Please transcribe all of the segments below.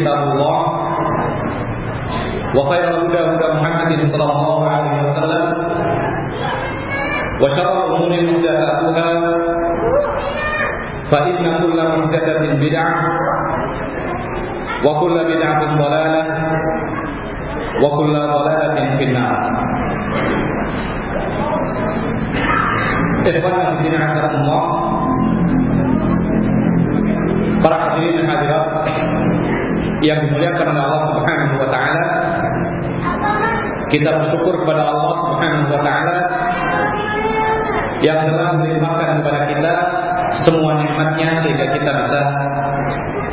كتاب الله وخير الهدى هدى محمد صلى الله عليه وسلم وشر الأمور محدثاتها فإن كل محدثة بدعة وكل بدعة ضلالة وكل ضلالة في النار إخوانا في دين الله para hadirin dan hadirat yang dimuliakan oleh Allah Subhanahu wa taala. Kita bersyukur kepada Allah Subhanahu wa taala yang telah melimpahkan kepada kita semua nikmatnya sehingga kita bisa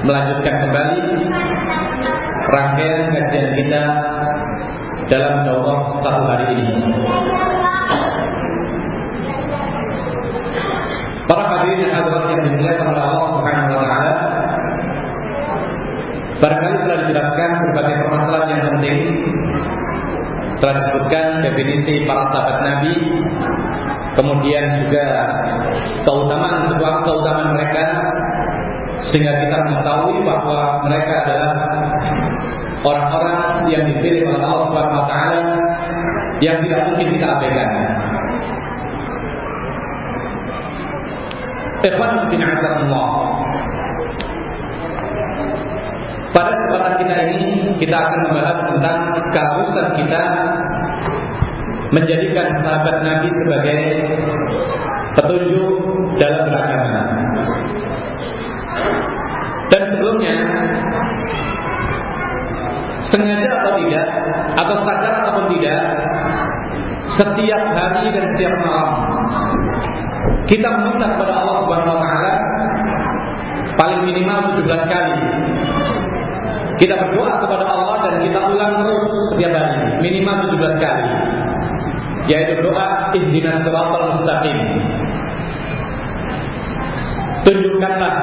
melanjutkan kembali rangkaian kajian kita dalam daurah satu hari ini. Para hadirin dan hadirat yang dimuliakan oleh Allah Subhanahu wa taala. Barangkali telah dijelaskan berbagai permasalahan yang penting. Telah disebutkan definisi para sahabat Nabi, kemudian juga keutamaan keutamaan mereka sehingga kita mengetahui bahwa mereka adalah orang-orang yang dipilih oleh Allah Subhanahu wa taala yang tidak mungkin kita abaikan. Ikhwan bin Allah. Pada kesempatan kita ini kita akan membahas tentang keharusan kita menjadikan sahabat Nabi sebagai petunjuk dalam beragama. Dan sebelumnya sengaja atau tidak atau sadar ataupun tidak setiap hari dan setiap malam kita meminta kepada Allah Subhanahu wa taala paling minimal 17 kali. Kita berdoa kepada Allah dan kita ulang terus setiap hari, minimal 17 kali. Yaitu doa ihdinas siratal mustaqim. Tunjukkanlah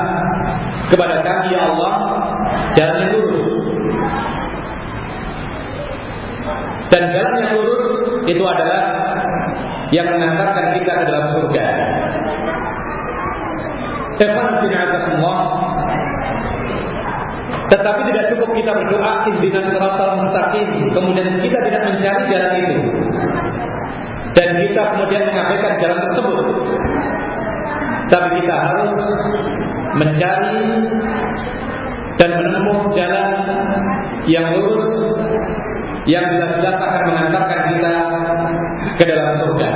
kepada kami ya Allah jalan yang lurus. Dan jalan yang lurus itu adalah yang mengantarkan kita ke dalam surga. Ikhwan bin Allah Tetapi tidak cukup kita berdoa Ihdinas siratal mustaqim. Kemudian kita tidak mencari jalan itu. Dan kita kemudian mengabaikan jalan tersebut. Tapi kita harus Mencari Dan menemukan jalan Yang lurus Yang jelas-jelas akan mengantarkan kita Ke dalam surga.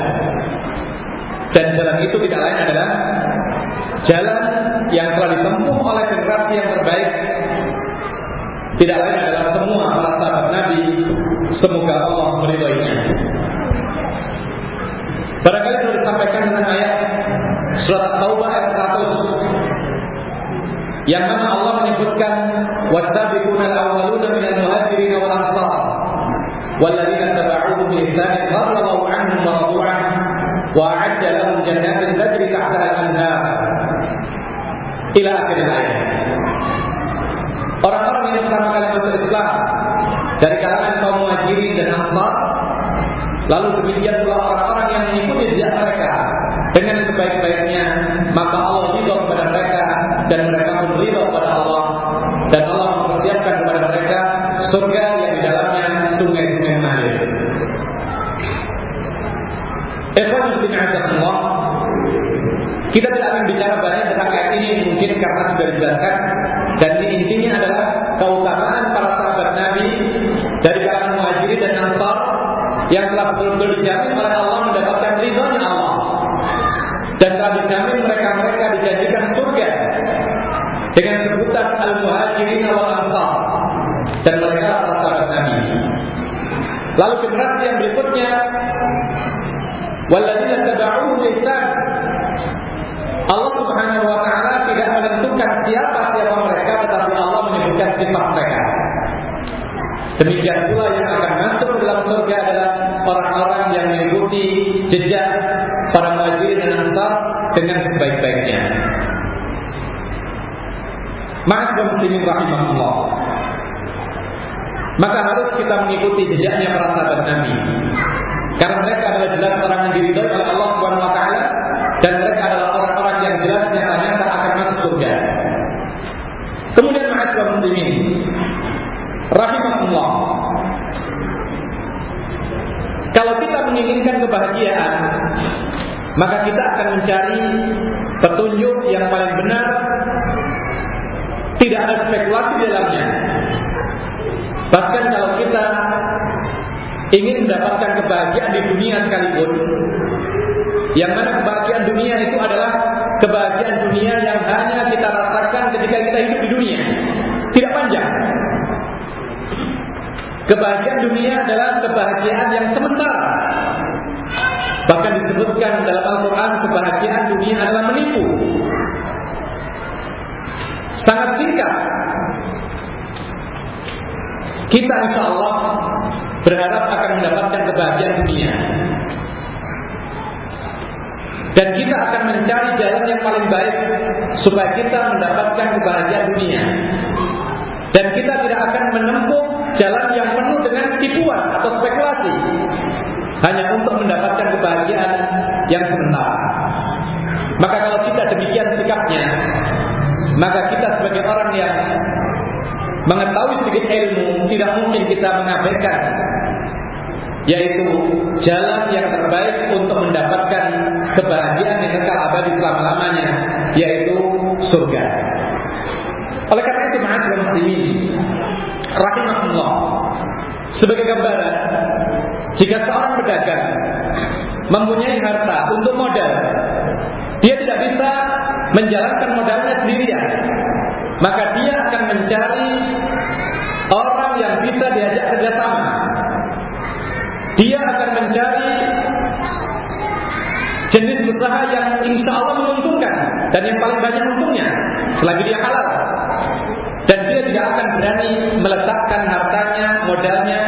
Dan jalan itu tidak lain adalah Jalan yang telah ditempuh oleh generasi yang terbaik tidak lain adalah semua para sahabat Nabi. Semoga Allah meridhoinya. Barangkali telah disampaikan dengan ayat surat Taubah ayat 100 yang mana Allah menyebutkan wattabiquna al-awwaluna minal muhajirin wal ansar walladzina tabauhum bi ihsan radhiyallahu anhum wa radu wa a'adda lahum jannatin tajri tahtaha al-anhar ila akhir ayat orang yang pertama kali masuk Islam dari kalangan kaum muhajirin dan ansar. Lalu demikian pula orang-orang yang mengikuti jejak mereka dengan sebaik-baiknya maka Allah ridho kepada mereka dan mereka pun ridho kepada Allah. Dan Allah mempersiapkan kepada mereka surga yang di dalamnya sungai-sungai mengalir. Allah kita tidak akan bicara banyak tentang ayat ini mungkin karena sudah dijelaskan. Dan ini intinya adalah keutamaan para sahabat Nabi dari kalangan muhajirin dan ansar yang telah betul-betul dijamin oleh Allah mendapatkan ridhonya Allah dan telah dijamin mereka-mereka dijanjikan surga dengan sebutan al-muhajirin wal ansar dan mereka para sahabat Nabi. Lalu generasi yang berikutnya Walladzina tabauhu ihsan Allah Subhanahu wa taala tidak menentukan siapa siapa mereka tetapi Allah menyebutkan sifat mereka. Demikian pula yang akan masuk ke dalam surga adalah orang-orang yang mengikuti jejak para muhajirin dan ansar dengan sebaik-baiknya. Ma'asyiral muslimin rahimahullah. Maka harus kita mengikuti jejaknya para sahabat Nabi. Karena mereka adalah jelas orang yang diridhoi oleh Allah Subhanahu wa taala dan mereka adalah orang-orang yang jelas nyata-nyata akan masuk surga. Kemudian ma'asyiral muslimin rahimahullah. Kalau kita menginginkan kebahagiaan, maka kita akan mencari petunjuk yang paling benar, tidak ada spekulasi di dalamnya. Bahkan kalau kita ingin mendapatkan kebahagiaan di dunia sekalipun, yang mana kebahagiaan dunia itu adalah kebahagiaan dunia yang hanya kita rasakan ketika kita hidup di dunia, tidak panjang. Kebahagiaan dunia adalah kebahagiaan yang sementara. Disebutkan dalam Al-Quran kebahagiaan dunia adalah menipu. Sangat singkat. Kita insya Allah berharap akan mendapatkan kebahagiaan dunia. Dan kita akan mencari jalan yang paling baik supaya kita mendapatkan kebahagiaan dunia. Dan kita tidak akan menempuh jalan yang penuh dengan tipuan atau spekulasi hanya untuk mendapatkan kebahagiaan yang sementara. Maka kalau kita demikian sikapnya, maka kita sebagai orang yang mengetahui sedikit ilmu tidak mungkin kita mengabaikan yaitu jalan yang terbaik untuk mendapatkan kebahagiaan yang kekal abadi selama-lamanya yaitu surga. Oleh karena itu ma'asyiral muslimin rahimahullah sebagai gambaran jika seorang pedagang mempunyai harta untuk modal dia tidak bisa menjalankan modalnya sendirian maka dia akan mencari orang yang bisa diajak kerjasama. Dia akan mencari jenis usaha yang insya Allah menguntungkan dan yang paling banyak untungnya selagi dia halal. Dan dia tidak akan berani meletakkan hartanya, modalnya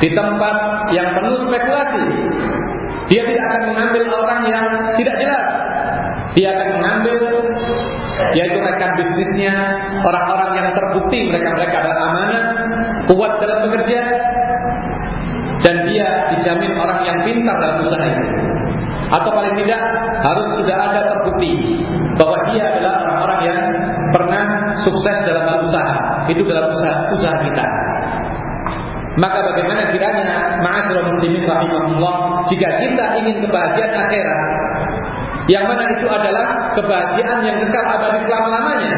di tempat yang penuh spekulasi. Dia tidak akan mengambil orang yang tidak jelas. Dia akan mengambil yaitu rekan bisnisnya, orang-orang yang terbukti mereka-mereka adalah amanah, kuat dalam bekerja, dan dia dijamin orang yang pintar dalam usaha itu. Atau paling tidak harus sudah ada terbukti bahwa dia adalah orang-orang yang pernah sukses dalam usaha. Itu dalam usaha, usaha kita. Maka bagaimana kiranya ma'asyiral muslimin rahimahullah jika kita ingin kebahagiaan akhirat yang mana itu adalah kebahagiaan yang kekal abadi selama-lamanya.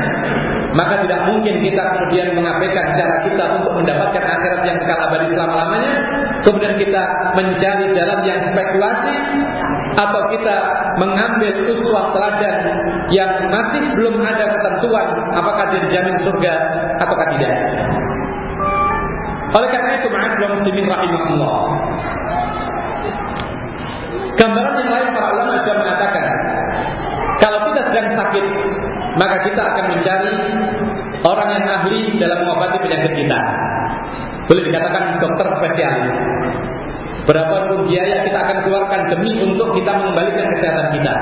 Maka tidak mungkin kita kemudian mengabaikan cara kita untuk mendapatkan akhirat yang kekal abadi selama-lamanya, kemudian kita mencari jalan yang spekulasi atau kita mengambil uswah teladan yang masih belum ada ketentuan apakah dia dijamin surga ataukah tidak. Oleh karena itu, ma'asyiral muslimin rahimahullah. Gambaran yang lain para ulama sudah mengatakan kalau kita sedang sakit maka kita akan mencari orang yang ahli dalam mengobati penyakit kita. Boleh dikatakan dokter spesialis. Berapa pun biaya kita akan keluarkan demi untuk kita mengembalikan kesehatan kita.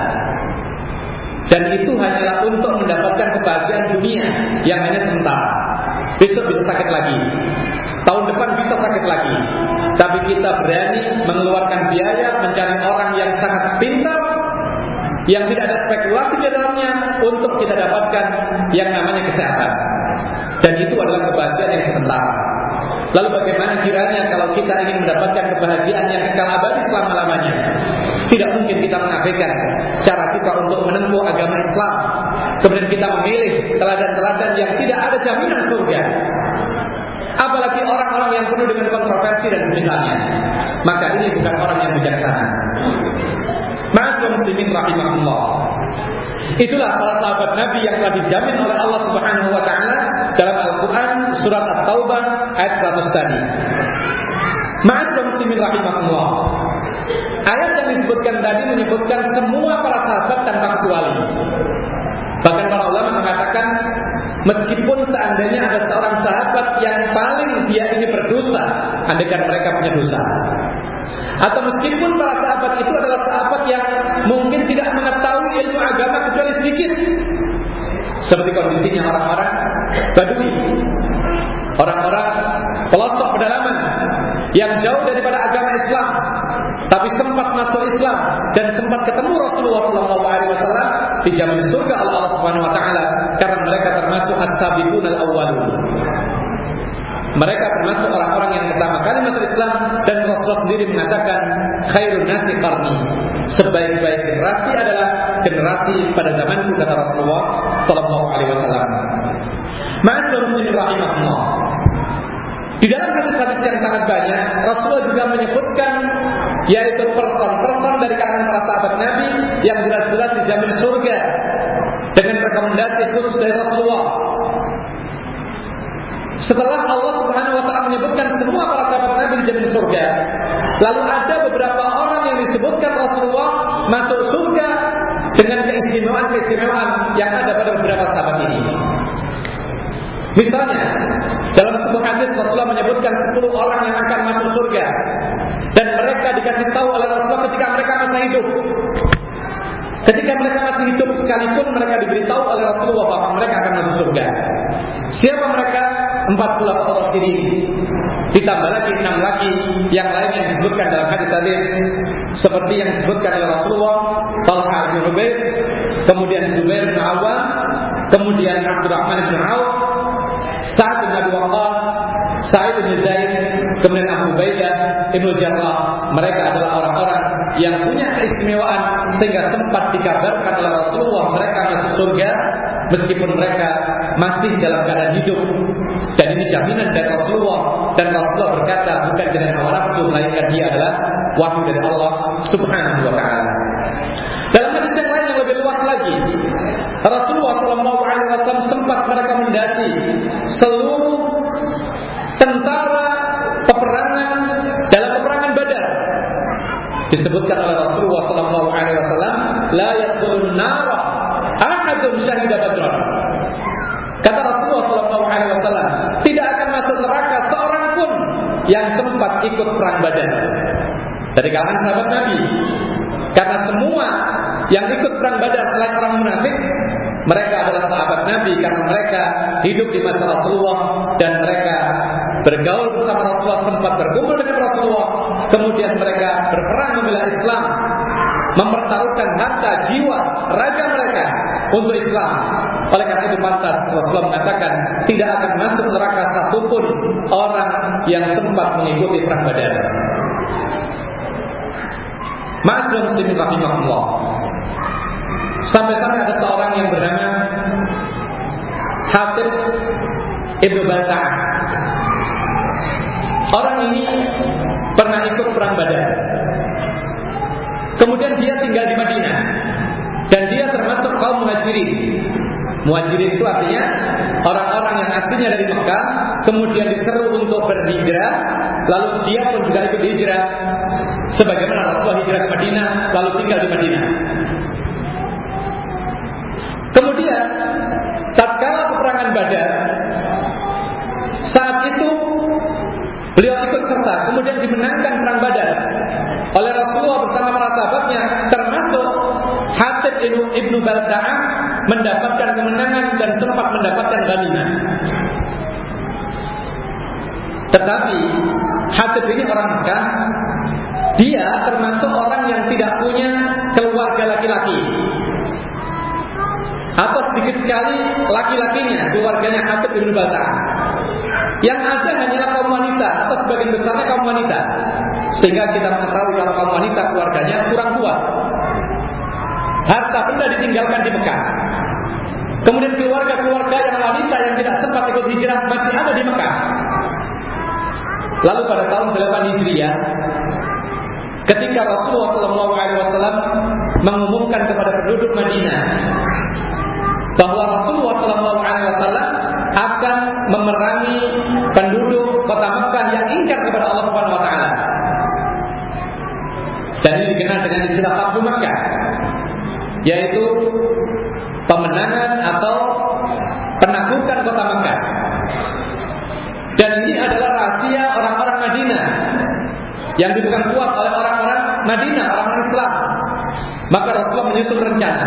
Dan itu hanyalah untuk mendapatkan kebahagiaan dunia yang hanya sementara. Besok bisa sakit lagi. Tahun depan bisa sakit lagi. Tapi kita berani mengeluarkan biaya mencari orang yang sangat pintar yang tidak ada spekulasi di dalamnya untuk kita dapatkan yang namanya kesehatan. Dan itu adalah kebahagiaan yang sementara. Lalu bagaimana kiranya kalau kita ingin mendapatkan kebahagiaan yang kekal abadi selama-lamanya? Tidak mungkin kita mengabaikan cara kita untuk menempuh agama Islam. Kemudian kita memilih teladan-teladan yang tidak ada jaminan surga. Apalagi orang-orang yang penuh dengan kontroversi dan semisalnya. Maka ini bukan orang yang bijaksana. Ma'asyiral muslimin rahimahullah. Itulah para sahabat Nabi yang telah dijamin oleh Allah Subhanahu wa taala dalam Al-Qur'an surat At-Taubah ayat 100 tadi. Ma'asyiral muslimin rahimahullah. Ayat yang disebutkan tadi menyebutkan semua para sahabat tanpa kecuali. Bahkan para ulama mengatakan meskipun seandainya ada seorang sahabat yang paling dia ini berdosa, andaikan mereka punya dosa. Atau meskipun para sahabat itu adalah sahabat yang mungkin tidak mengetahui ilmu agama kecuali sedikit. Seperti kondisinya orang-orang Badui. Orang-orang pelosok pedalaman yang jauh daripada agama Islam tapi sempat masuk Islam dan sempat ketemu Rasulullah SAW di surga Allah Subhanahu Wa Taala karena mereka termasuk as-sabiqun al-awwalun. Mereka termasuk orang-orang yang pertama kali masuk Islam dan Rasulullah sendiri mengatakan khairun nasi qarni. Sebaik-baik generasi adalah generasi pada zamanku kata Rasulullah sallallahu alaihi wasallam. Ma'asyiral muslimin rahimahullah. Di dalam hadis-hadis yang sangat banyak, Rasulullah juga menyebutkan yaitu person-person dari kalangan para sahabat Nabi yang jelas-jelas dijamin surga dengan rekomendasi khusus dari Rasulullah. Setelah Allah Subhanahu wa taala menyebutkan semua para sahabat Nabi dijamin surga, lalu ada beberapa orang yang disebutkan Rasulullah masuk surga dengan keistimewaan-keistimewaan yang ada pada beberapa sahabat ini. Misalnya, dalam sebuah hadis Rasulullah menyebutkan 10 orang yang akan masuk surga dan mereka dikasih tahu oleh Rasulullah ketika mereka masih hidup. Ketika mereka masih hidup sekalipun mereka diberitahu oleh Rasulullah bahwa mereka akan masuk surga. Siapa mereka? Empat puluh orang ini. Ditambah lagi enam lagi yang lain yang disebutkan dalam hadis tadi seperti yang disebutkan oleh Rasulullah, Talha bin Ubaid, kemudian Zubair bin Awam, kemudian Abdurrahman bin Auf, Sa'ad bin Abi Waqqas, Sa'id bin Zaid, kemudian Abu Ubaidah, Ibnu Jarrah. Mereka adalah orang-orang yang punya keistimewaan sehingga sempat dikabarkan oleh Rasulullah mereka masuk surga meskipun mereka masih dalam keadaan hidup. Dan ini jaminan dari Rasulullah dan Rasulullah berkata bukan dengan hawa nafsu melainkan dia adalah wahyu dari Allah Subhanahu wa taala. Dalam hadis yang lain yang lebih luas lagi, Rasulullah Wasallam sempat mereka mendati seluruh tentara peperangan dalam peperangan Badar. Disebutkan oleh Rasulullah Shallallahu Alaihi Wasallam, la yadkhulun nara ahadun syahida badran. Kata Rasulullah Shallallahu Alaihi Wasallam, tidak akan masuk neraka seorang pun yang sempat ikut perang Badar. Dari kalangan sahabat Nabi, karena semua yang ikut perang Badar selain orang munafik, mereka adalah sahabat Nabi karena mereka hidup di masa Rasulullah dan mereka bergaul bersama Rasulullah sempat berkumpul dengan Rasulullah, kemudian mereka berperang membela Islam, mempertaruhkan harta, jiwa, raga mereka untuk Islam. Oleh karena itu pantas Rasulullah mengatakan tidak akan masuk neraka satupun orang yang sempat mengikuti perang Badar. Ma'asyiral muslimin rahimahullah. Sampai-sampai ada seorang yang bernama Hatib Ibnu Batah. Orang ini pernah ikut perang Badar. Kemudian dia tinggal di Madinah dan dia termasuk kaum muhajirin. Muhajirin itu artinya orang-orang yang aslinya dari Mekah, kemudian diseru untuk berhijrah, lalu dia pun juga ikut hijrah. Sebagaimana Rasulullah hijrah ke Madinah, lalu tinggal di Madinah. Kemudian, tatkala peperangan Badar, saat itu beliau ikut serta, kemudian dimenangkan perang Badar oleh Rasulullah bersama para sahabatnya, termasuk Hatib ibnu, ibnu Balta'ah mendapatkan kemenangan dan sempat mendapatkan ghanimah. Tetapi Hatib ini orang Mekah, dia termasuk orang yang tidak punya keluarga laki-laki. Atau sedikit sekali laki-lakinya, keluarganya Hatib bin Bata. Yang ada hanyalah kaum wanita atau sebagian besarnya kaum wanita. Sehingga kita mengetahui kalau kaum wanita keluarganya kurang kuat. Harta benda ditinggalkan di Mekah. Kemudian keluarga-keluarga yang wanita yang tidak sempat ikut hijrah masih ada di Mekah. Lalu pada tahun 8 Hijriah, ketika Rasulullah SAW mengumumkan kepada penduduk Madinah bahwa Rasulullah SAW akan memerangi penduduk kota Mekah yang ingkar kepada Allah Subhanahu Wa Taala. Dan ini dikenal dengan istilah Fathu Mekah, yaitu pemenangan atau penaklukan kota Mekah. Dan ini adalah rahasia orang-orang Madinah yang dibuka kuat oleh orang-orang Madinah, orang Islam. Maka Rasulullah menyusun rencana.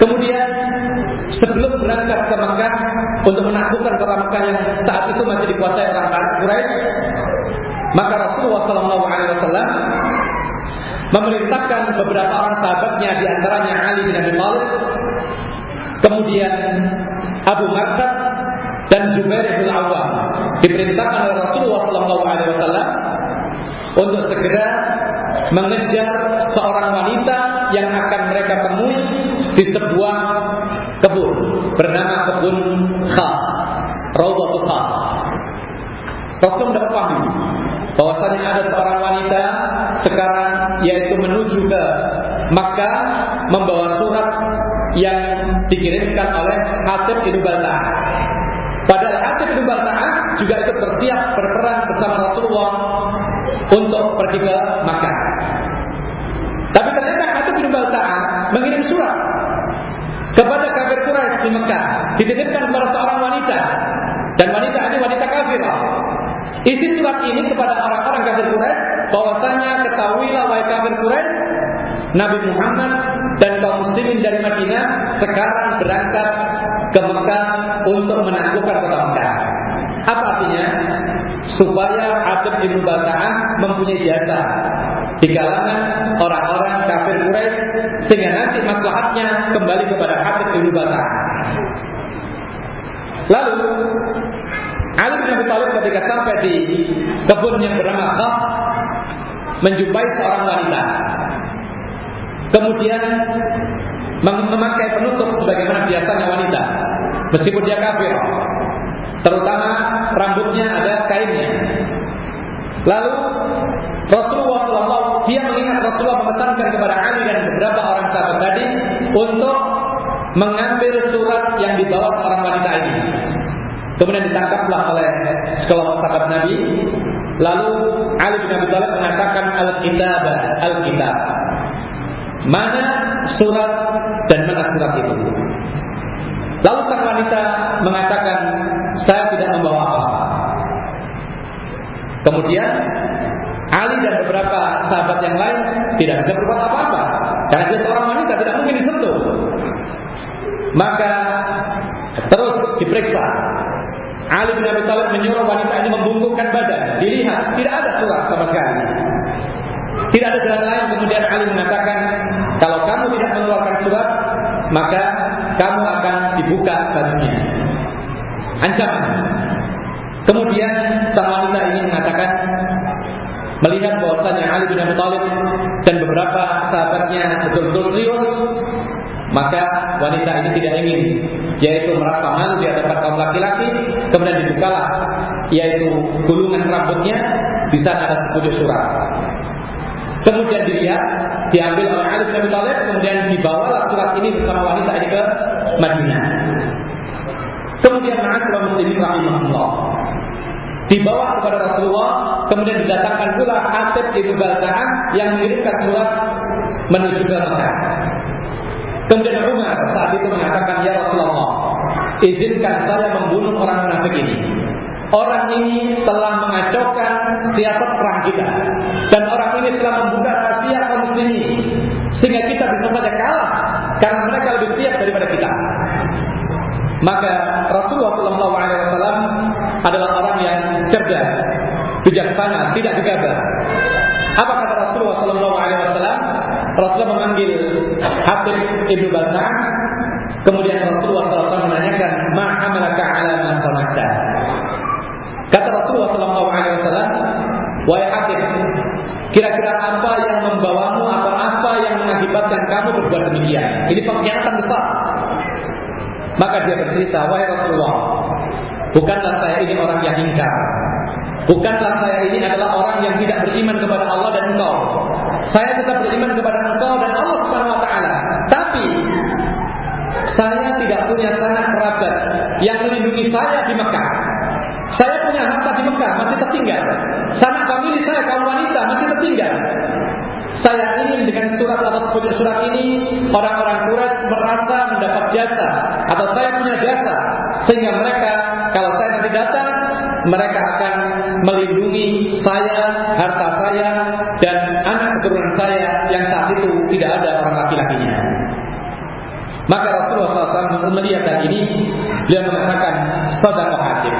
Kemudian sebelum berangkat ke Mekah untuk menaklukkan kota Mekah yang saat itu masih dikuasai orang Arab Quraisy, maka Rasulullah SAW memerintahkan beberapa orang sahabatnya di antaranya Ali bin Abi Thalib, kemudian Abu Martad dan Zubair bin Awam diperintahkan oleh Rasulullah SAW untuk segera mengejar seorang wanita yang akan mereka temui di sebuah kebun bernama kebun Kha, Rawdatul Kha. Rasul mendapat paham bahwasanya ada seorang wanita sekarang yaitu menuju ke Makkah membawa surat yang dikirimkan oleh Hatib bin Balta'ah. Padahal Hatib bin Balta'ah juga ikut bersiap berperang bersama Rasulullah untuk pergi ke Makkah. Tapi ternyata Hatib bin Balta'ah mengirim surat kepada kafir Quraisy di Mekah, dititipkan kepada seorang wanita dan wanita ini wanita kafirah. Isi surat ini kepada orang-orang kafir Quraisy bahwasanya ketahuilah wahai kafir Quraisy Nabi Muhammad dan kaum muslimin dari Madinah sekarang berangkat ke Mekah untuk menaklukkan kota Mekah. Apa artinya? Supaya Atib bin Bata'ah mempunyai jasa di kalangan orang-orang kafir Quraisy sehingga nanti maslahatnya kembali kepada Atib bin Bata'ah. Lalu Ali bin Abi Thalib ketika sampai di kebun yang bernama Khaf menjumpai seorang wanita. Kemudian memakai penutup sebagaimana biasanya wanita, meskipun dia kafir. Terutama rambutnya ada kainnya. Lalu Rasulullah SAW dia mengingat Rasulullah memesankan kepada Ali dan beberapa orang sahabat tadi untuk mengambil surat yang dibawa seorang wanita ini. Kemudian ditangkaplah oleh sekelompok sahabat Nabi. Lalu Ali bin Abi Thalib mengatakan al-kitab, al-kitab. Mana surat dan mana surat itu? Lalu sang wanita mengatakan, saya tidak membawa apa-apa. Kemudian Ali dan beberapa sahabat yang lain tidak bisa berbuat apa-apa karena dia seorang wanita tidak mungkin disentuh. Maka terus diperiksa. Ali bin Abi Thalib menyuruh wanita ini membungkukkan badan. Dilihat tidak ada surat sama sekali. Tidak ada jalan lain. Kemudian Ali mengatakan, kalau kamu tidak mengeluarkan surat, maka kamu akan dibuka bajunya. Ancaman. Kemudian sang wanita ini mengatakan, melihat bahwasanya Ali bin Abi Thalib dan beberapa sahabatnya betul-betul serius, maka wanita ini tidak ingin yaitu merasa malu di hadapan kaum laki-laki, kemudian dibukalah yaitu gulungan rambutnya di sana ada sepucuk surat. Kemudian dilihat, diambil oleh Ali bin Abi Thalib, kemudian dibawalah surat ini bersama wanita ini ke Madinah. Kemudian Ma'asyiral muslimin rahimahullah dibawa kepada Rasulullah, kemudian didatangkan pula Hatib Ibnu Balta'ah yang mengirimkan surat menuju ke Mekah. Kemudian Umar saat itu mengatakan, Ya Rasulullah, izinkan saya membunuh orang munafik ini. Orang ini telah mengacaukan siasat perang kita. Dan orang ini telah membuka rahasia kaum muslimin. Sehingga kita bisa saja kalah. Karena mereka lebih siap daripada kita. Maka Rasulullah SAW adalah orang yang bijaksana, tidak gegabah. Apa kata Rasulullah Wasallam? Rasulullah memanggil Hatib ibnu Balta. Kemudian Rasulullah SAW menanyakan, Ma amalaka ala ma Kata Rasulullah Wasallam, Wahai Hatib, kira-kira apa yang membawamu atau apa yang mengakibatkan kamu berbuat demikian? Ini pengkhianatan besar. Maka dia bercerita, wahai Rasulullah, bukanlah saya ini orang yang ingkar. Bukanlah saya ini adalah orang yang tidak beriman kepada Allah dan engkau. Saya tetap beriman kepada engkau dan Allah Subhanahu wa taala. Tapi saya tidak punya sanak kerabat yang melindungi saya di Mekah. Saya punya harta di Mekah masih tertinggal. Sanak famili saya kaum wanita masih tertinggal. Saya ingin dengan surat atau surat ini orang-orang Quraisy merasa mendapat jasa atau saya punya jasa sehingga mereka kalau saya nanti datang mereka akan melindungi saya, harta saya dan anak keturunan saya yang saat itu tidak ada orang laki-lakinya. Maka Rasulullah SAW melihat hal ini, dia mengatakan saudara Hatib,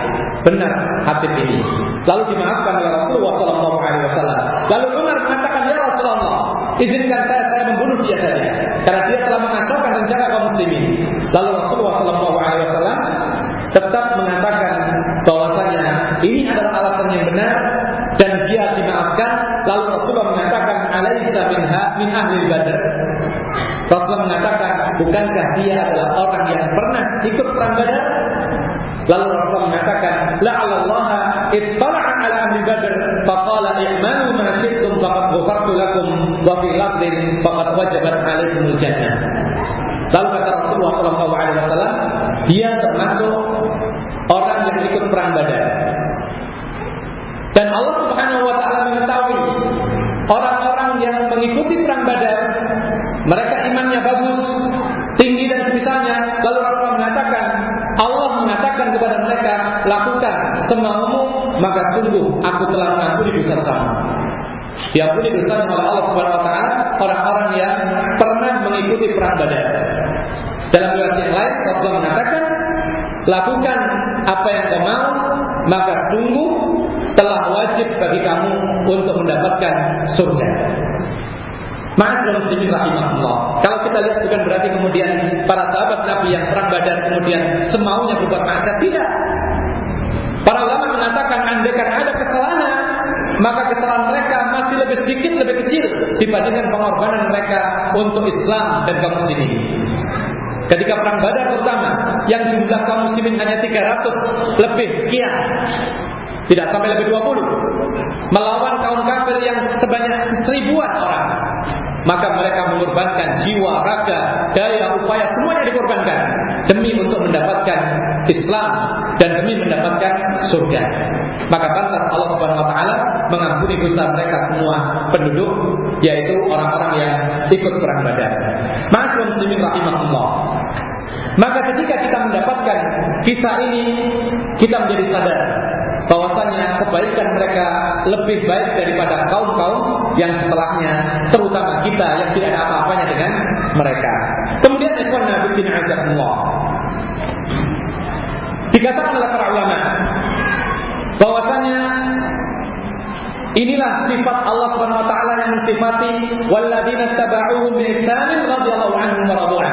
benar Hatib ini. Lalu dimaafkan oleh Rasulullah SAW. Lalu Umar mengatakan ya Rasulullah, izinkan saya saya membunuh dia saja, karena dia telah mengacaukan rencana kaum muslimin. Lalu Rasulullah SAW tetap mengatakan bahwasanya ini adalah alasan yang benar dan dia dimaafkan. Lalu Rasulullah mengatakan alaisa minha min ahli badar. Rasulullah mengatakan, bukankah dia adalah orang yang pernah ikut perang Badar? Lalu Rasulullah mengatakan, Allah ittala'a ala ahli Badr faqala i'malu ma syi'tum faqad ghafartu lakum wa fi lafdhin faqad wajabat 'alaikumul jannah. Lalu kata Rasulullah sallallahu alaihi wasallam, dia termasuk orang yang ikut perang Badar. Dan Allah Subhanahu wa taala mengetahui orang-orang yang mengikuti perang Badar mereka maka sungguh aku telah mengampuni dosa kamu. Diampuni dosanya oleh Allah Subhanahu wa taala orang-orang yang pernah mengikuti perang Badar. Dalam riwayat yang lain Rasulullah mengatakan, lakukan apa yang kau mau, maka sungguh telah wajib bagi kamu untuk mendapatkan surga. Ma'asyiral muslimin rahimahullah. Kalau kita lihat bukan berarti kemudian para sahabat Nabi yang perang Badar kemudian semaunya berbuat maksiat tidak. Para ulama mengatakan andaikan ada kesalahan, maka kesalahan mereka masih lebih sedikit, lebih kecil dibandingkan pengorbanan mereka untuk Islam dan kaum muslimin. Ketika perang Badar terutama yang jumlah kaum muslimin hanya 300 lebih sekian. Tidak sampai lebih 20 melawan kaum kafir yang sebanyak seribuan orang maka mereka mengorbankan jiwa, raga, daya, upaya semuanya dikorbankan demi untuk mendapatkan Islam dan demi mendapatkan surga. Maka pantas Allah Subhanahu wa taala mengampuni dosa mereka semua penduduk yaitu orang-orang yang ikut perang Badar. Masih muslimin rahimahullah. Maka ketika kita mendapatkan kisah ini kita menjadi sadar bahwasanya kebaikan mereka lebih baik daripada kaum-kaum yang setelahnya, terutama kita yang tidak ada apa-apanya dengan mereka. Kemudian ikhwan Nabi bin. Dikatakan oleh para ulama bahwasanya inilah sifat Allah Subhanahu wa taala yang mensifati walladzina tabauhum bi ihsanin radhiyallahu anhum wa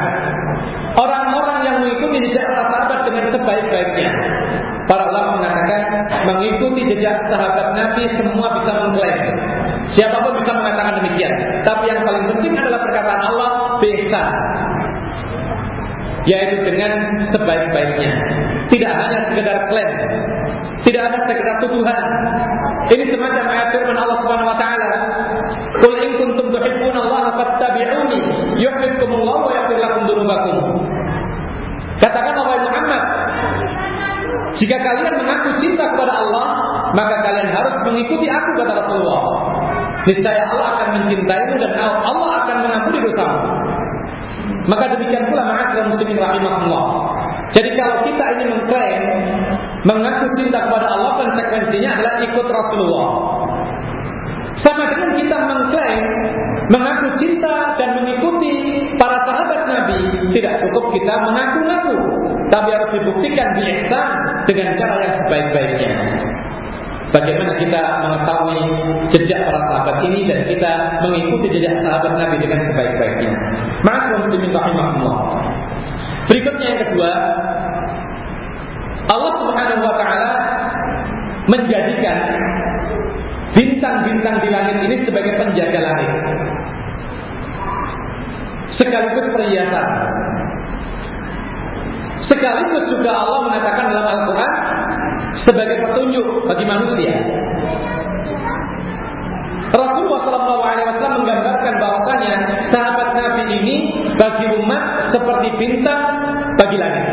Orang-orang yang mengikuti jejak para sahabat dengan sebaik-baiknya Para ulama mengatakan mengikuti jejak sahabat Nabi semua bisa mengklaim. Siapa pun bisa mengatakan demikian. Tapi yang paling penting adalah perkataan Allah bisa yaitu dengan sebaik-baiknya. Tidak hanya sekedar klaim, tidak ada sekedar tuduhan. Ini semacam ayat firman Allah Subhanahu wa taala. Qul in kuntum tuhibbuna Allah fattabi'uni yuhibbukumullah wa yaghfir lakum dzunubakum. Katakan wahai Muhammad, jika kalian mengaku cinta kepada Allah, maka kalian harus mengikuti aku kata Rasulullah. Niscaya Allah akan mencintaimu dan Allah akan mengampuni dosamu. Maka demikian pula ma'asyiral muslimin rahimahullah. Jadi kalau kita ini mengklaim mengaku cinta kepada Allah konsekuensinya adalah ikut Rasulullah. Sama dengan kita mengklaim mengaku cinta dan mengikuti para sahabat Nabi, tidak cukup kita mengaku-ngaku, tapi harus dibuktikan di ihsan dengan cara yang sebaik-baiknya. Bagaimana kita mengetahui jejak para sahabat ini dan kita mengikuti jejak sahabat Nabi dengan sebaik-baiknya. Ma'asyiral muslimin rahimahullah. Berikutnya yang kedua, Allah Subhanahu wa taala menjadikan bintang-bintang di langit ini sebagai penjaga langit. Sekaligus perhiasan. Sekaligus juga Allah mengatakan dalam Al-Quran sebagai petunjuk bagi manusia. Rasulullah SAW menggambarkan bahwasanya sahabat Nabi ini bagi umat seperti bintang bagi langit.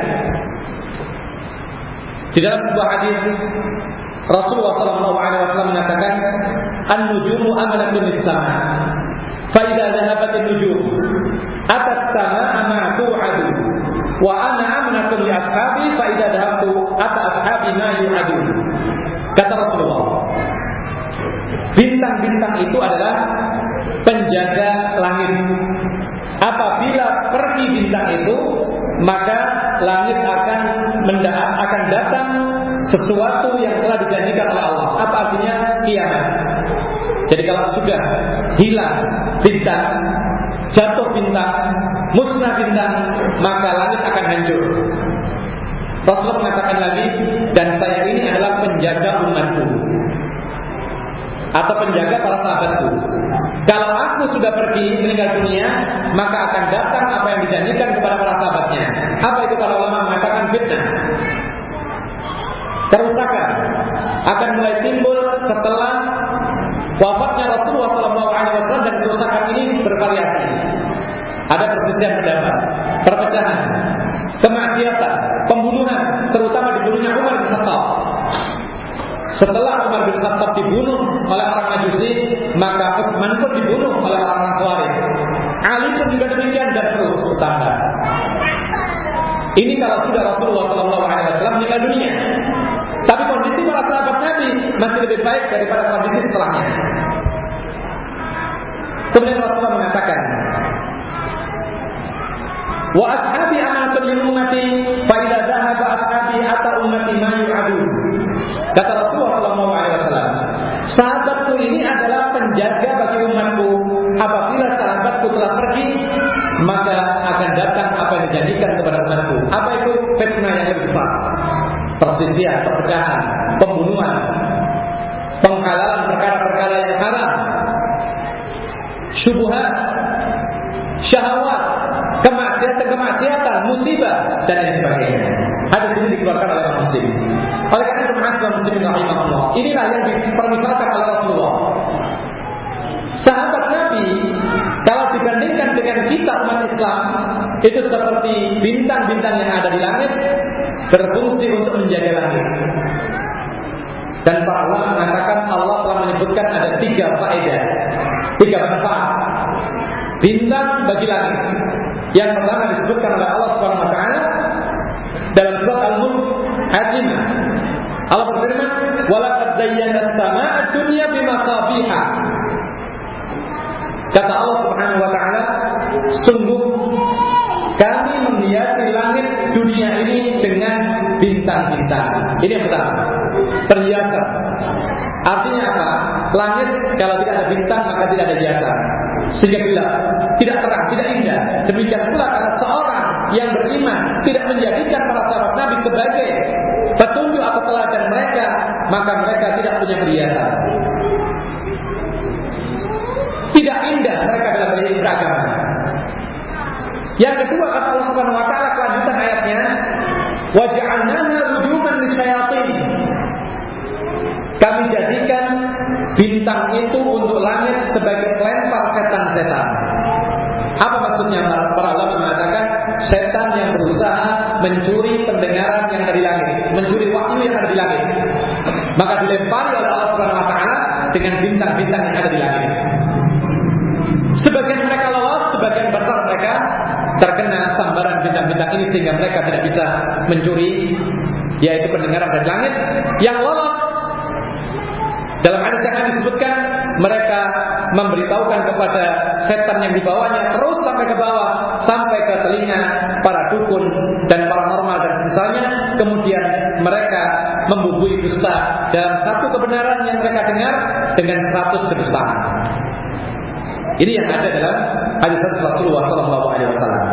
Di dalam sebuah hadis Rasulullah SAW mengatakan, "An-nujumu amanatun lis-sama." Fa idza dhahabat an-nujum atat sama ma tu'adu wa ana amanatun li fa idza dhahabtu ata ashabi ma yu'adun. Kata Rasulullah, bintang-bintang itu adalah penjaga langit. Apabila pergi bintang itu, maka langit akan akan datang sesuatu yang telah dijanjikan oleh Allah. Apa artinya kiamat? Jadi kalau sudah hilang bintang, jatuh bintang, musnah bintang, maka langit akan hancur. Rasulullah mengatakan lagi, dan saya ini adalah penjaga umatku atau penjaga para sahabatku. Kalau aku sudah pergi meninggal dunia, maka akan datang apa yang dijanjikan kepada para sahabatnya. Apa itu para ulama mengatakan fitnah? kerusakan akan mulai timbul setelah wafatnya Rasulullah SAW dan kerusakan ini bervariasi. Ada perselisihan pendapat, perpecahan, kemaksiatan, pembunuhan, terutama dibunuhnya Umar bin Khattab. Setelah Umar bin Khattab dibunuh oleh orang Majusi, maka Utsman pun dibunuh oleh orang Khawarij. Ali pun juga demikian dan terus bertambah. Ini kalau sudah Rasulullah SAW meninggal dunia. Tapi kondisi para sahabat Nabi masih lebih baik daripada kondisi setelahnya. Kemudian Rasulullah mengatakan, Wa ashabi amatul li ummati fa idza dhahaba ashabi ata ummati ma yu'adu. Kata Rasulullah sallallahu alaihi wasallam, sahabatku ini adalah penjaga bagi umatku. Apabila sahabatku telah pergi, maka akan datang apa yang dijanjikan kepada umatku. Apa itu fitnah yang lebih besar? perselisihan, perpecahan, pembunuhan, penghalalan perkara-perkara yang haram, syubhat, syahwat, kemaksiatan-kemaksiatan, musibah dan lain sebagainya. Hadis ini dikeluarkan oleh muslim. Oleh karena itu mahasiswa muslimin rahimahullah. Inilah yang dipermisalkan oleh Rasulullah. Sahabat Nabi kalau dibandingkan dengan kita umat Islam itu seperti bintang-bintang yang ada di langit berfungsi untuk menjaga langit. Dan para ulama mengatakan Allah telah menyebutkan ada tiga faedah, tiga manfaat. Bintang bagi langit. Yang pertama disebutkan oleh Allah Subhanahu wa taala dalam surat Al-Mulk ayat 5. Allah berfirman, "Walaqad zayyana as-samaa'a dunya bimasabiha." Kata Allah Subhanahu wa taala, sungguh kami menghiasi langit dunia ini dengan bintang-bintang. Ini yang pertama. Perhiasan. Artinya apa? Langit kalau tidak ada bintang maka tidak ada hiasan. Sehingga tidak tidak terang, tidak indah. Demikian pula karena seorang yang beriman tidak menjadikan para sahabat Nabi sebagai petunjuk atau teladan mereka, maka mereka tidak punya perhiasan. Tidak indah mereka dalam beragama. Yang kedua kata Allah Subhanahu wa taala kelanjutan ayatnya, "Wa bintang itu untuk langit sebagai pelempar setan-setan. Apa maksudnya? Para ulama mengatakan setan yang berusaha mencuri pendengaran yang ada di langit, mencuri wahyu yang ada di langit. Maka dilempari oleh Allah Subhanahu wa taala dengan bintang-bintang yang ada di langit. Sebagian mereka lolos, sebagian besar mereka terkena sambaran bintang-bintang ini sehingga mereka tidak bisa mencuri yaitu pendengaran dari langit yang lolos dalam hadis yang kami sebutkan mereka memberitahukan kepada setan yang dibawanya terus sampai ke bawah sampai ke telinga para dukun dan paranormal dan semisalnya kemudian mereka membubui dusta dalam satu kebenaran yang mereka dengar dengan seratus kedustaan. Ini yang ada dalam hadis Rasulullah SAW.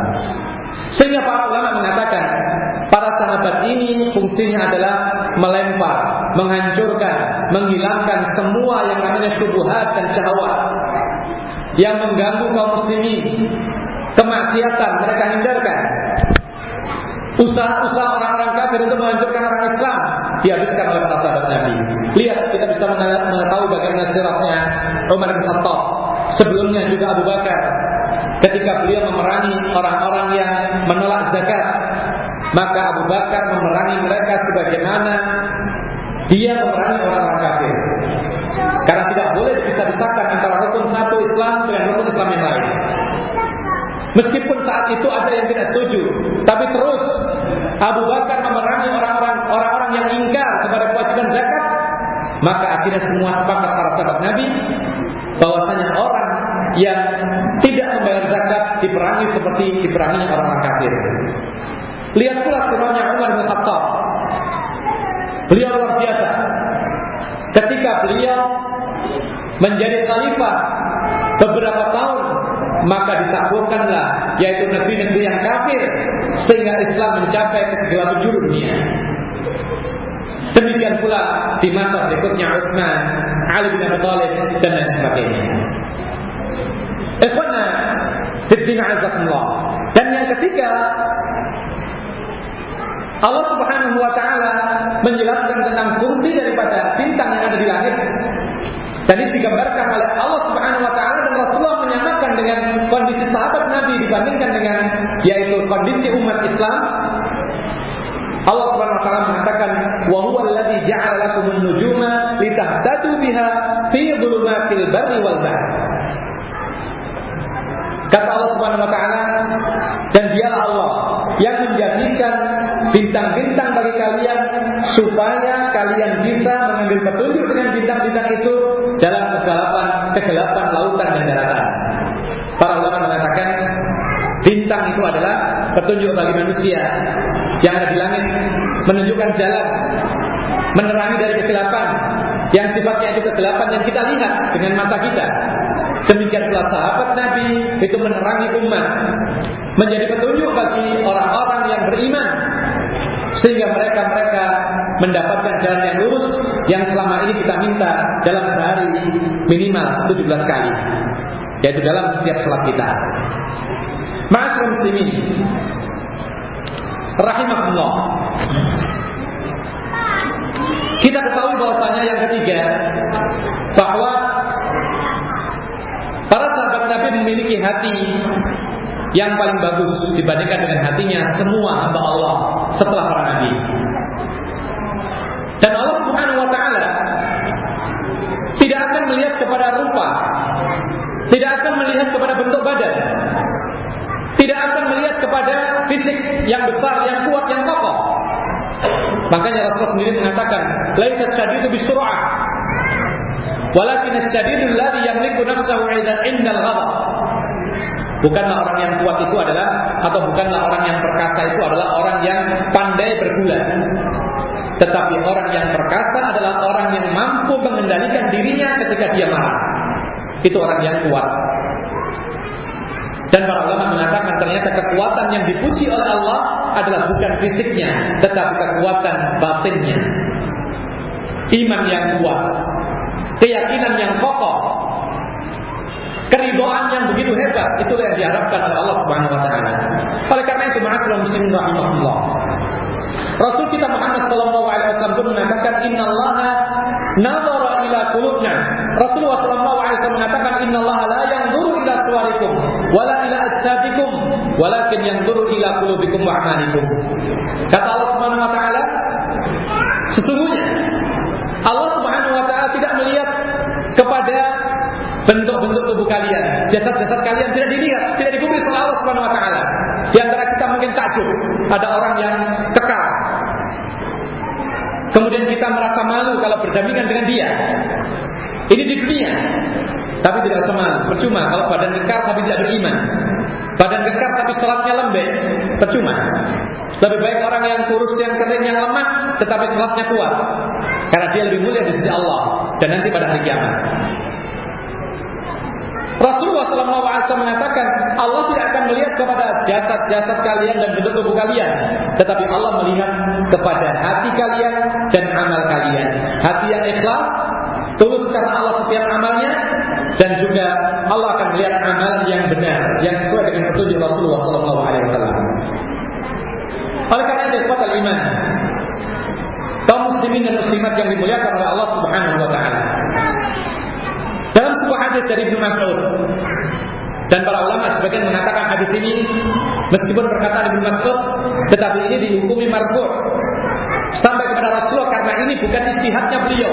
Sehingga para ulama mengatakan para sahabat ini fungsinya adalah melempar, menghancurkan, menghilangkan semua yang namanya syubhat dan syahwat yang mengganggu kaum muslimin. Kemaksiatan mereka hindarkan. Usaha-usaha orang-orang kafir untuk menghancurkan orang Islam dihabiskan oleh para sahabat Nabi. Lihat kita bisa mengetahui bagaimana siratnya Umar bin Khattab. Sebelumnya juga Abu Bakar ketika beliau memerangi orang-orang yang menolak zakat, maka Abu Bakar memerangi mereka sebagaimana dia memerangi orang-orang kafir. Karena tidak boleh dipisah-pisahkan antara rukun satu Islam dengan rukun Islam yang lain. Meskipun saat itu ada yang tidak setuju, tapi terus Abu Bakar memerangi orang-orang orang-orang yang ingkar kepada kewajiban zakat, maka akhirnya semua sepakat para sahabat Nabi bahwasanya orang yang tidak membayar zakat diperangi seperti diperangi orang-orang kafir. Lihat pula firmannya Umar bin Khattab. Beliau luar biasa. Ketika beliau menjadi khalifah beberapa tahun maka ditaklukkanlah yaitu negeri-negeri yang kafir sehingga Islam mencapai ke segala penjuru dunia. Demikian pula di masa berikutnya Utsman, Ali bin Abi Thalib dan lain sebagainya. Ikhwana Fiddin Azakumullah Dan yang ketiga Allah subhanahu wa ta'ala menjelaskan tentang fungsi daripada bintang yang ada di langit dan ini digambarkan oleh Allah Subhanahu wa taala dan Rasulullah menyamakan dengan kondisi sahabat Nabi dibandingkan dengan yaitu kondisi umat Islam. Allah Subhanahu wa taala mengatakan wa huwa alladzi ja'ala lakum an-nujuma litahtadu biha fi dhulumatil barri wal bahr. Kata Allah Subhanahu wa taala dan dialah Allah yang menjadikan bintang-bintang bagi kalian supaya kalian bisa mengambil petunjuk dengan bintang-bintang itu dalam kegelapan kegelapan lautan dan daratan. Para ulama mengatakan bintang itu adalah petunjuk bagi manusia yang ada di langit, menunjukkan jalan, menerangi dari kegelapan yang sifatnya itu kegelapan yang kita lihat dengan mata kita. Demikian pula sahabat Nabi itu menerangi umat, menjadi petunjuk bagi orang-orang yang beriman sehingga mereka-mereka mendapatkan jalan yang lurus yang selama ini kita minta dalam sehari minimal 17 kali yaitu dalam setiap sholat kita. Ma'asyiral muslimin rahimahullah. Kita ketahui bahwasanya yang ketiga bahwa para sahabat Nabi memiliki hati yang paling bagus dibandingkan dengan hatinya semua hamba Allah setelah para nabi. Dan Allah Subhanahu wa taala tidak akan melihat kepada rupa, tidak akan melihat kepada bentuk badan, tidak akan melihat kepada fisik yang besar, yang kuat, yang kokoh. Makanya Rasulullah sendiri mengatakan, "Laisa syadidu bisur'ah, walakin syadidul ladzi yamliku nafsahu 'inda al-ghadab." Bukanlah orang yang kuat itu adalah atau bukanlah orang yang perkasa itu adalah orang yang pandai bergulat. Tetapi orang yang perkasa adalah orang yang mampu mengendalikan dirinya ketika dia marah. Itu orang yang kuat. Dan para ulama mengatakan ternyata kekuatan yang dipuji oleh Allah adalah bukan fisiknya, tetapi kekuatan batinnya. Iman yang kuat, keyakinan yang kokoh, Keridoan yang begitu hebat itulah yang diharapkan oleh Allah Subhanahu wa taala. Oleh karena itu ma'asyiral muslimin rahimahullah. Rasul kita Muhammad sallallahu alaihi wasallam pun mengatakan innallaha nazara ila qulubna. Rasulullah sallallahu alaihi wasallam mengatakan innallaha la yanzuru ila suwarikum wala ila ajsadikum walakin yanzuru ila qulubikum wa a'malikum. Kata Allah Subhanahu wa taala sesungguhnya Allah Subhanahu wa taala tidak melihat kepada bentuk-bentuk tubuh kalian, jasad-jasad kalian tidak dilihat, tidak digubris oleh Allah Subhanahu wa taala. Di antara kita mungkin takjub, ada orang yang kekal. Kemudian kita merasa malu kalau berdampingan dengan dia. Ini di dunia. Tapi tidak sama, percuma kalau badan kekal tapi tidak beriman. Badan kekal tapi sholatnya lembek. percuma. Lebih baik orang yang kurus, yang kering, yang lemah, tetapi sholatnya kuat. Karena dia lebih mulia di sisi Allah dan nanti pada hari kiamat. Rasulullah SAW mengatakan Allah tidak akan melihat kepada jasad-jasad kalian dan bentuk tubuh kalian, tetapi Allah melihat kepada hati kalian dan amal kalian. Hati yang ikhlas, tulus karena Allah setiap amalnya, dan juga Allah akan melihat amalan yang benar, yang sesuai dengan petunjuk Rasulullah SAW. Oleh karena itu, kuat iman, kaum muslimin dan muslimat yang dimuliakan oleh Allah Subhanahu Wa Taala. Dalam sebuah hadis dari Ibnu Mas'ud dan para ulama sebagian mengatakan hadis ini meskipun perkataan Ibnu Mas'ud tetapi ini dihukumi marfu' sampai kepada Rasulullah karena ini bukan istihadnya beliau.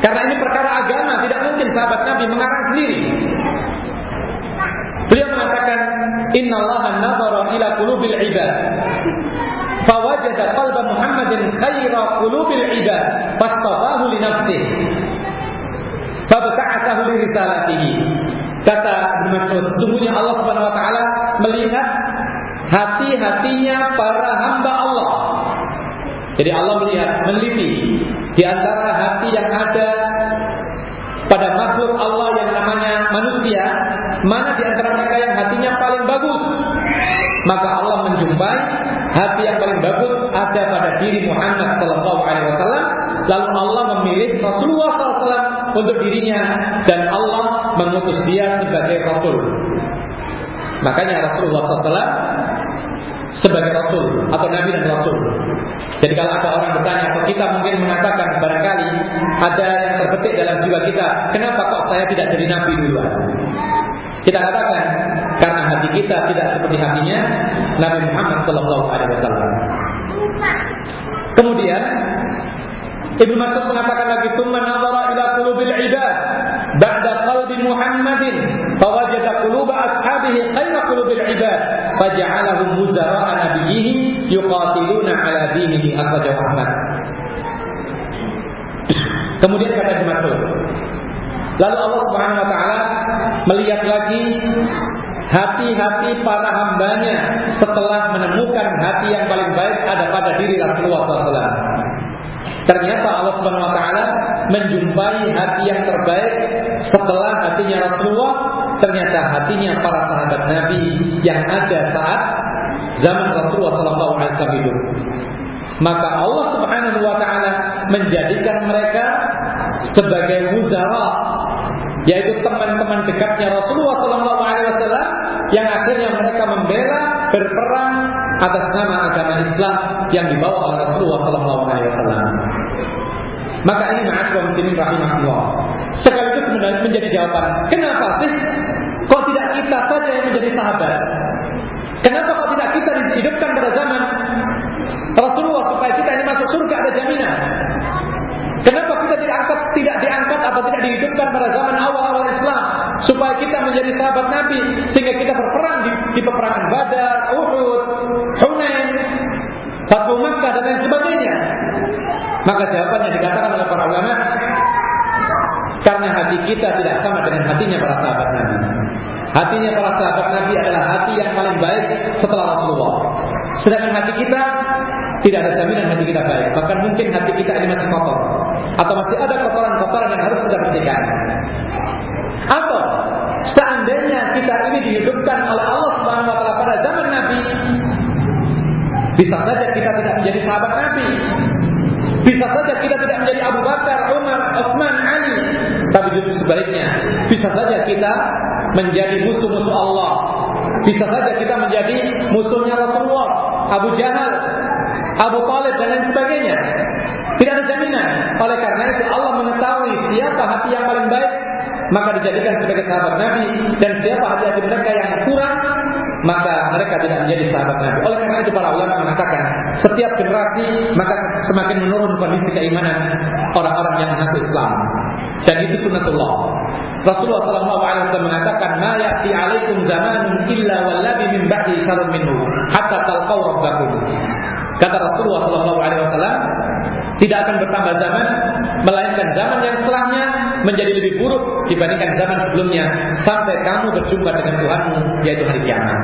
Karena ini perkara agama, tidak mungkin sahabat Nabi mengarang sendiri. Beliau mengatakan, Inna Allah nazara ila qulubil ibad. Fawajada qalba Muhammadin khaira qulubil ibad. Fastafahu li nafsih. Fabta'atahu li risalatihi. Kata Mas'ud, sesungguhnya Allah Subhanahu wa taala melihat hati-hatinya para hamba Allah. Jadi Allah melihat, meneliti di antara hati yang ada pada makhluk Allah yang namanya manusia, mana di antara mereka yang hatinya paling bagus? Maka Allah menjumpai hati yang paling bagus ada pada diri Muhammad sallallahu alaihi wasallam, lalu Allah memilih Rasulullah SAW untuk dirinya dan Allah mengutus dia sebagai rasul. Makanya Rasulullah SAW sebagai rasul atau nabi dan rasul. Jadi kalau ada orang bertanya atau kita mungkin mengatakan barangkali ada yang terbetik dalam jiwa kita, kenapa kok saya tidak jadi nabi duluan? Kita katakan karena hati kita tidak seperti hatinya Nabi Muhammad sallallahu alaihi wasallam. Kemudian Ibnu Mas'ud mengatakan lagi tsumma nazara ila qulubil ibad ba'da qalbi Muhammadin fawajada quluba ashabihi khayra qulubil ibad faja'alahum muzara'a nabiyhi yuqatiluna ala dinihi akhrajahu Ahmad. Kemudian kata Ibnu Mas'ud Lalu Allah Subhanahu wa taala melihat lagi hati-hati para hambanya setelah menemukan hati yang paling baik ada pada diri Rasulullah SAW. Ternyata Allah Subhanahu wa taala menjumpai hati yang terbaik setelah hatinya Rasulullah, ternyata hatinya para sahabat Nabi yang ada saat zaman Rasulullah SAW hidup. Maka Allah Subhanahu wa taala menjadikan mereka sebagai wuzara yaitu teman-teman dekatnya Rasulullah SAW yang akhirnya mereka membela berperang atas nama agama Islam yang dibawa oleh Rasulullah SAW. Maka ini ma'asyiral muslimin rahimahullah. Sekaligus menjadi jawaban, kenapa sih kok tidak kita saja yang menjadi sahabat? Kenapa kok tidak kita dihidupkan pada zaman Rasulullah supaya kita ini masuk surga ada jaminan? Kenapa kita diangkat, tidak diangkat atau tidak dihidupkan pada zaman awal-awal Islam supaya kita menjadi sahabat Nabi sehingga kita berperang di, di peperangan Badar, Uhud, Hunain, Fathu Makkah dan lain sebagainya? Maka jawabannya dikatakan oleh para ulama karena hati kita tidak sama dengan hatinya para sahabat Nabi. Hatinya para sahabat Nabi adalah hati yang paling baik setelah Rasulullah. Sedangkan hati kita tidak ada jaminan hati kita baik. Bahkan mungkin hati kita ini masih kotor. Atau masih ada kotoran-kotoran yang harus kita bersihkan. Atau seandainya kita ini dihidupkan oleh Allah Subhanahu wa taala pada zaman Nabi, bisa saja kita tidak menjadi sahabat Nabi. Bisa saja kita tidak menjadi Abu Bakar, Umar, Utsman, Ali. Tapi justru sebaliknya, bisa saja kita menjadi musuh-musuh Allah. Bisa saja kita menjadi musuhnya Rasulullah, Abu Jahal, Abu Talib dan lain sebagainya. Tidak ada jaminan. Oleh karena itu Allah mengetahui siapa hati yang paling baik, maka dijadikan sebagai sahabat Nabi dan siapa hati-hati mereka yang kurang, maka mereka tidak menjadi sahabat Nabi. Oleh karena itu para ulama mengatakan setiap generasi maka semakin menurun kondisi keimanan orang-orang yang mengaku Islam. Dan itu sunnatullah. Rasulullah SAW mengatakan, "Ma ya'ti 'alaikum zamanun illa wallabi min ba'di syarrun minhu, hatta talqaw rabbakum." Kata Rasulullah SAW, tidak akan bertambah zaman, melainkan zaman yang setelahnya menjadi lebih buruk dibandingkan zaman sebelumnya, sampai kamu berjumpa dengan Tuhanmu, yaitu hari kiamat.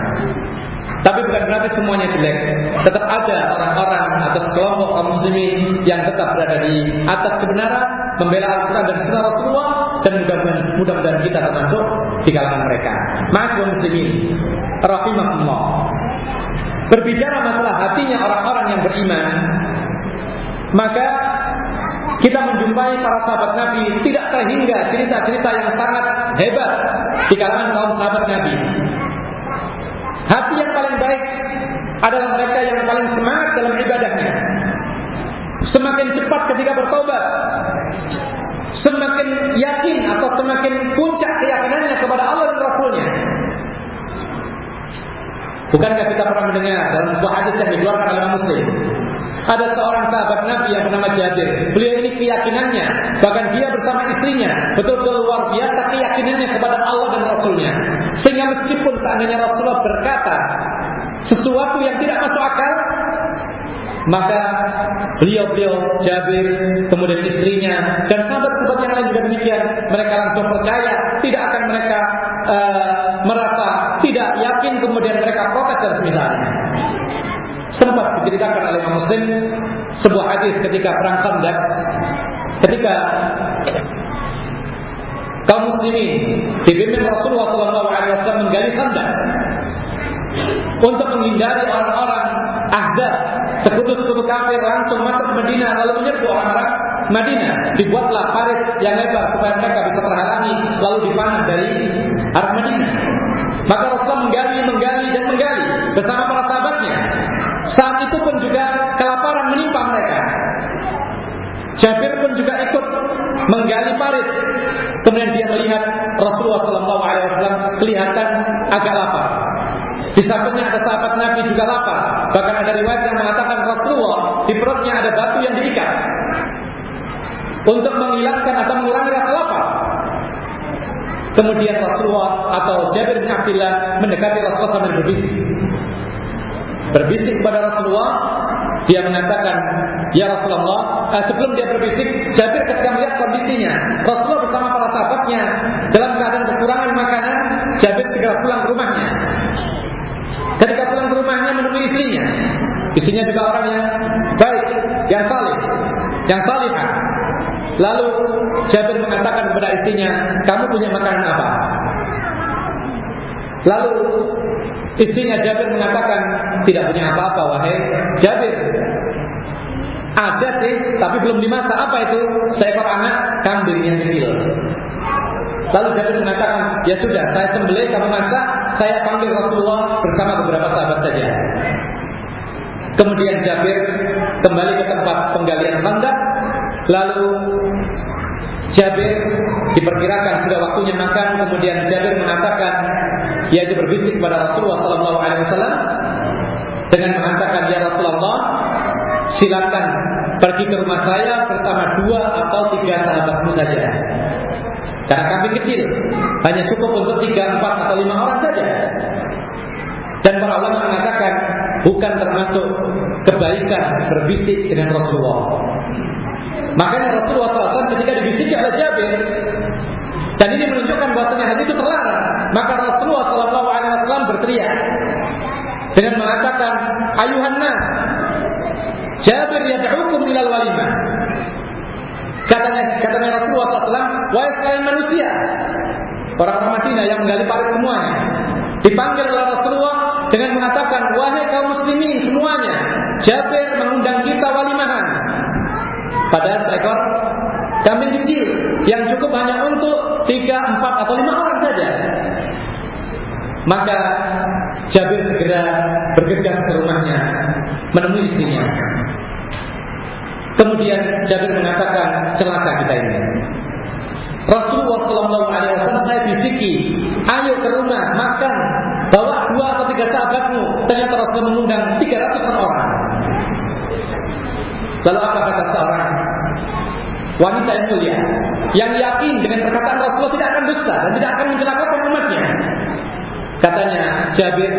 Tapi bukan berarti semuanya jelek. Tetap ada orang-orang atau sekelompok kaum muslimin yang tetap berada di atas kebenaran, membela Al-Quran dan Sunnah Rasulullah dan mudah-mudahan kita termasuk di kalangan mereka. Ma'asyiral muslimin, rahimahullah. Berbicara masalah hatinya orang-orang yang beriman, maka kita menjumpai para sahabat Nabi tidak terhingga cerita-cerita yang sangat hebat di kalangan kaum sahabat Nabi. Hati yang paling baik adalah mereka yang paling semangat dalam ibadahnya. Semakin cepat ketika bertobat, semakin yakin atau semakin puncak keyakinannya kepada Allah dan Rasulnya. Bukankah kita pernah mendengar dalam sebuah hadis yang dikeluarkan oleh Muslim ada seorang sahabat Nabi yang bernama Jabir. Beliau ini keyakinannya, bahkan dia bersama istrinya, betul-betul luar biasa keyakinannya kepada Allah dan Rasulnya. Sehingga meskipun seandainya Rasulullah berkata sesuatu yang tidak masuk akal, maka beliau-beliau Jabir, kemudian istrinya dan sahabat-sahabat yang lain juga demikian, mereka langsung percaya, tidak akan mereka uh, merasa tidak yakin kemudian mereka protes dan misalnya sempat diceritakan oleh Imam Muslim sebuah hadis ketika perang Khandaq. Ketika kaum muslimin dipimpin Rasulullah SAW menggali Khandaq untuk menghindari orang-orang ahda sekutu-sekutu kafir langsung masuk Madinah lalu menyerbu orang-orang Madinah. Dibuatlah parit yang lebar supaya mereka bisa terhalangi lalu dipanah dari arah Madinah. Maka Rasulullah menggali, menggali dan menggali bersama para saat itu pun juga kelaparan menimpa mereka. Jabir pun juga ikut menggali parit. Kemudian dia melihat Rasulullah SAW kelihatan agak lapar. Di sampingnya ada sahabat Nabi juga lapar. Bahkan ada riwayat yang mengatakan Rasulullah di perutnya ada batu yang diikat untuk menghilangkan atau mengurangi rasa lapar. Kemudian Rasulullah atau Jabir bin Abdullah mendekati Rasulullah sambil berbisik berbisik kepada Rasulullah dia mengatakan ya Rasulullah eh, sebelum dia berbisik Jabir ketika melihat kondisinya Rasulullah bersama para sahabatnya dalam keadaan kekurangan makanan Jabir segera pulang ke rumahnya. Ketika pulang ke rumahnya menemui istrinya istrinya juga orang yang baik yang saleh yang salihah. Lalu Jabir mengatakan kepada istrinya kamu punya makanan apa? Lalu Istrinya Jabir mengatakan tidak punya apa-apa wahai Jabir. Ada sih, tapi belum dimasak. Apa itu? Seekor anak kambing yang kecil. Lalu Jabir mengatakan, ya sudah, saya sembelih, kamu masak, saya panggil Rasulullah bersama beberapa sahabat saja. Kemudian Jabir kembali ke tempat penggalian khandak, lalu Jabir diperkirakan sudah waktunya makan, kemudian Jabir mengatakan, yaitu berbisik kepada Rasulullah Sallallahu Alaihi Wasallam dengan mengatakan, ya Rasulullah, silakan pergi ke rumah saya bersama dua atau tiga sahabatmu saja. Karena kambing kecil, hanya cukup untuk tiga, empat atau lima orang saja. Dan para ulama mengatakan bukan termasuk kebaikan berbisik dengan Rasulullah. Makanya Rasulullah SAW ketika dibisiki oleh Jabir dan ini menunjukkan bahwasanya hal itu terlarang, maka Rasulullah SAW berteriak dengan mengatakan, "Ayuhan nas, Jabir yad'ukum ilal walimah." Katanya katanya Rasulullah SAW, "Wahai sekalian manusia, orang-orang Madinah yang menggali parit semuanya, dipanggil oleh Rasulullah dengan mengatakan, "Wahai kaum muslimin semuanya, Jabir mengundang kita walimahan." Padahal seekor kambing kecil yang cukup hanya untuk tiga, empat atau lima orang saja. Maka Jabir segera bergegas ke rumahnya menemui istrinya. Kemudian Jabir mengatakan celaka kita ini. Rasulullah Shallallahu Alaihi Wasallam saya bisiki, ayo ke rumah makan, bawa dua atau tiga sahabatmu. Ternyata Rasul mengundang tiga ratusan orang. Lalu apa kata seorang wanita yang mulia yang yakin dengan perkataan Rasulullah tidak akan dusta dan tidak akan mencelakakan umatnya? Katanya Jabir,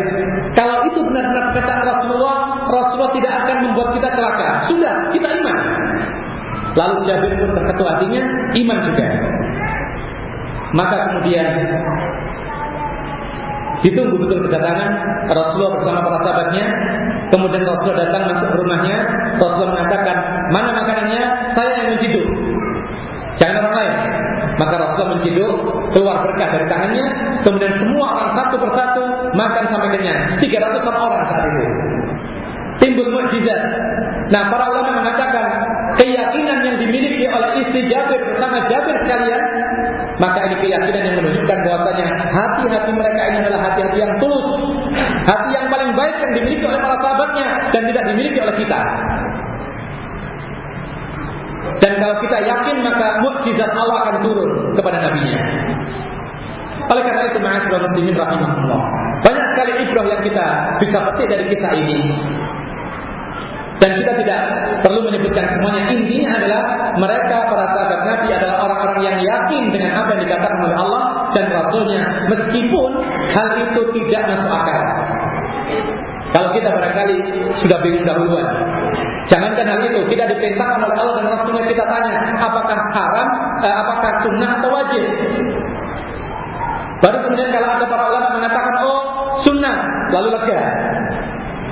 kalau itu benar-benar perkataan Rasulullah, Rasulullah tidak akan membuat kita celaka. Sudah, kita iman. Lalu Jabir pun terketua hatinya, iman juga. Maka kemudian Ditunggu betul kedatangan Rasulullah bersama para sahabatnya. Kemudian Rasulullah datang masuk rumahnya. Rasulullah mengatakan, mana makanannya? Saya yang menciduk. Jangan orang lain. Maka Rasulullah menciduk, keluar berkah dari tangannya. Kemudian semua orang satu persatu makan sampai kenyang. 300 orang saat itu. Timbul mukjizat. Nah, para ulama mengatakan keyakinan yang dimiliki oleh istri Jabir bersama Jabir sekalian maka ini keyakinan yang menunjukkan bahwasanya hati-hati mereka ini adalah hati-hati yang tulus, hati yang paling baik yang dimiliki oleh para sahabatnya dan tidak dimiliki oleh kita. Dan kalau kita yakin maka mukjizat Allah akan turun kepada nabinya. Oleh karena itu ma'asyiral muslimin rahimahullah. Banyak sekali ibrah yang kita bisa petik dari kisah ini. Dan kita tidak perlu menyebutkan semuanya. Intinya adalah mereka para sahabat Nabi adalah orang-orang yang yakin dengan apa yang dikatakan oleh Allah dan Rasulnya. Meskipun hal itu tidak masuk akal. Kalau kita barangkali sudah bingung dahuluan. Jangankan hal itu, kita diperintahkan oleh Allah dan Rasulnya kita tanya, apakah haram, eh, apakah sunnah atau wajib? Baru kemudian kalau ada para ulama mengatakan, oh sunnah, lalu lega.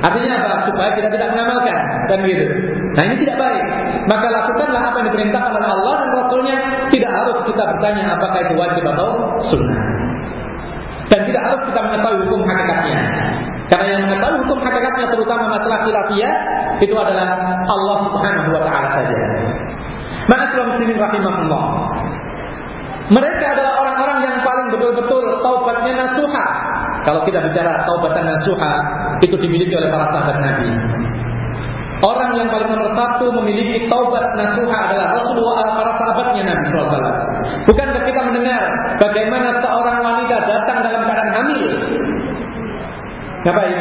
Artinya apa? Supaya kita tidak mengamalkan dan gitu. Nah ini tidak baik. Maka lakukanlah apa yang diperintahkan oleh Allah dan Rasulnya. Tidak harus kita bertanya apakah itu wajib atau sunnah. Dan tidak harus kita mengetahui hukum hakikatnya. Karena yang mengetahui hukum hakikatnya terutama masalah khilafiyah itu adalah Allah Subhanahu wa taala saja. Ma'asyiral muslimin rahimahullah. Mereka adalah orang-orang yang paling betul-betul taubatnya nasuha. Kalau kita bicara taubatan nasuha, itu dimiliki oleh para sahabat Nabi. Orang yang paling nomor satu memiliki taubat nasuha adalah Rasulullah para sahabatnya Nabi SAW. Bukankah kita mendengar bagaimana seorang wanita datang dalam keadaan hamil? Ngapain?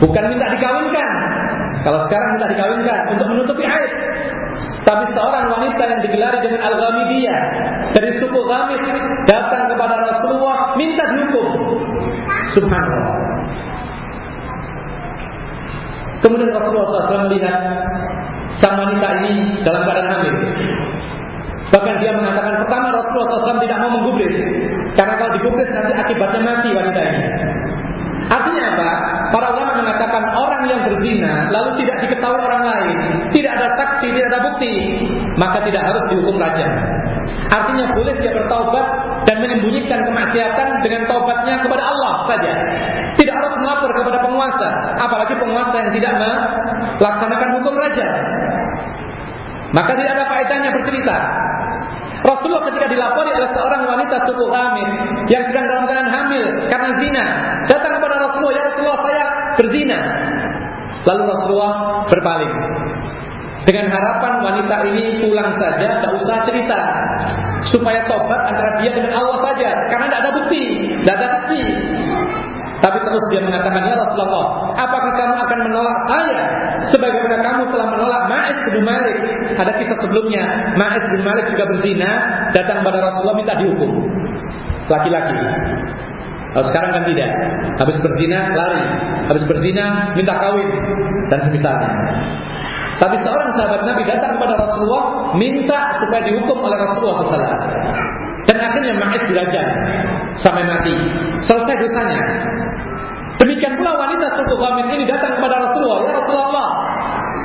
Bukan minta dikawinkan. Kalau sekarang minta dikawinkan untuk menutupi aib. Tapi seorang wanita yang digelari dengan Al-Ghamidiyah dari suku Ghamid datang kepada Rasulullah minta dihukum. Subhanallah. Kemudian Rasulullah SAW melihat sang wanita ini dalam keadaan hamil. Bahkan dia mengatakan pertama Rasulullah SAW tidak mau menggubris karena kalau digubris nanti akibatnya mati wanita ini. Artinya apa? Para ulama mengatakan orang yang berzina lalu tidak diketahui orang lain, tidak ada saksi, tidak ada bukti, maka tidak harus dihukum rajam. Artinya boleh dia bertaubat dan menyembunyikan kemaksiatan dengan taubatnya kepada Allah saja. Tidak harus melapor kepada penguasa, apalagi penguasa yang tidak melaksanakan hukum raja. Maka tidak ada faedahnya bercerita. Rasulullah ketika dilapori oleh seorang wanita suku Hamil yang sedang dalam keadaan hamil karena zina, datang kepada Rasulullah, "Ya Rasulullah, saya berzina." Lalu Rasulullah berpaling. Dengan harapan wanita ini pulang saja, tak usah cerita. Supaya tobat antara dia dengan Allah saja. Karena tidak ada bukti, tidak ada saksi. Tapi terus dia mengatakan, Ya Rasulullah, apakah kamu akan menolak saya? Sebagaimana kamu telah menolak Ma'is bin Malik. Ada kisah sebelumnya, Ma'is bin Malik juga berzina, datang pada Rasulullah minta dihukum. Laki-laki. Kalau sekarang kan tidak. Habis berzina, lari. Habis berzina, minta kawin. Dan semisalnya. Tapi seorang sahabat Nabi datang kepada Rasulullah minta supaya dihukum oleh Rasulullah SAW. Dan akhirnya Ma'is dirajam sampai mati. Selesai dosanya. Demikian pula wanita suku Ghamid ini datang kepada Rasulullah, "Ya Rasulullah,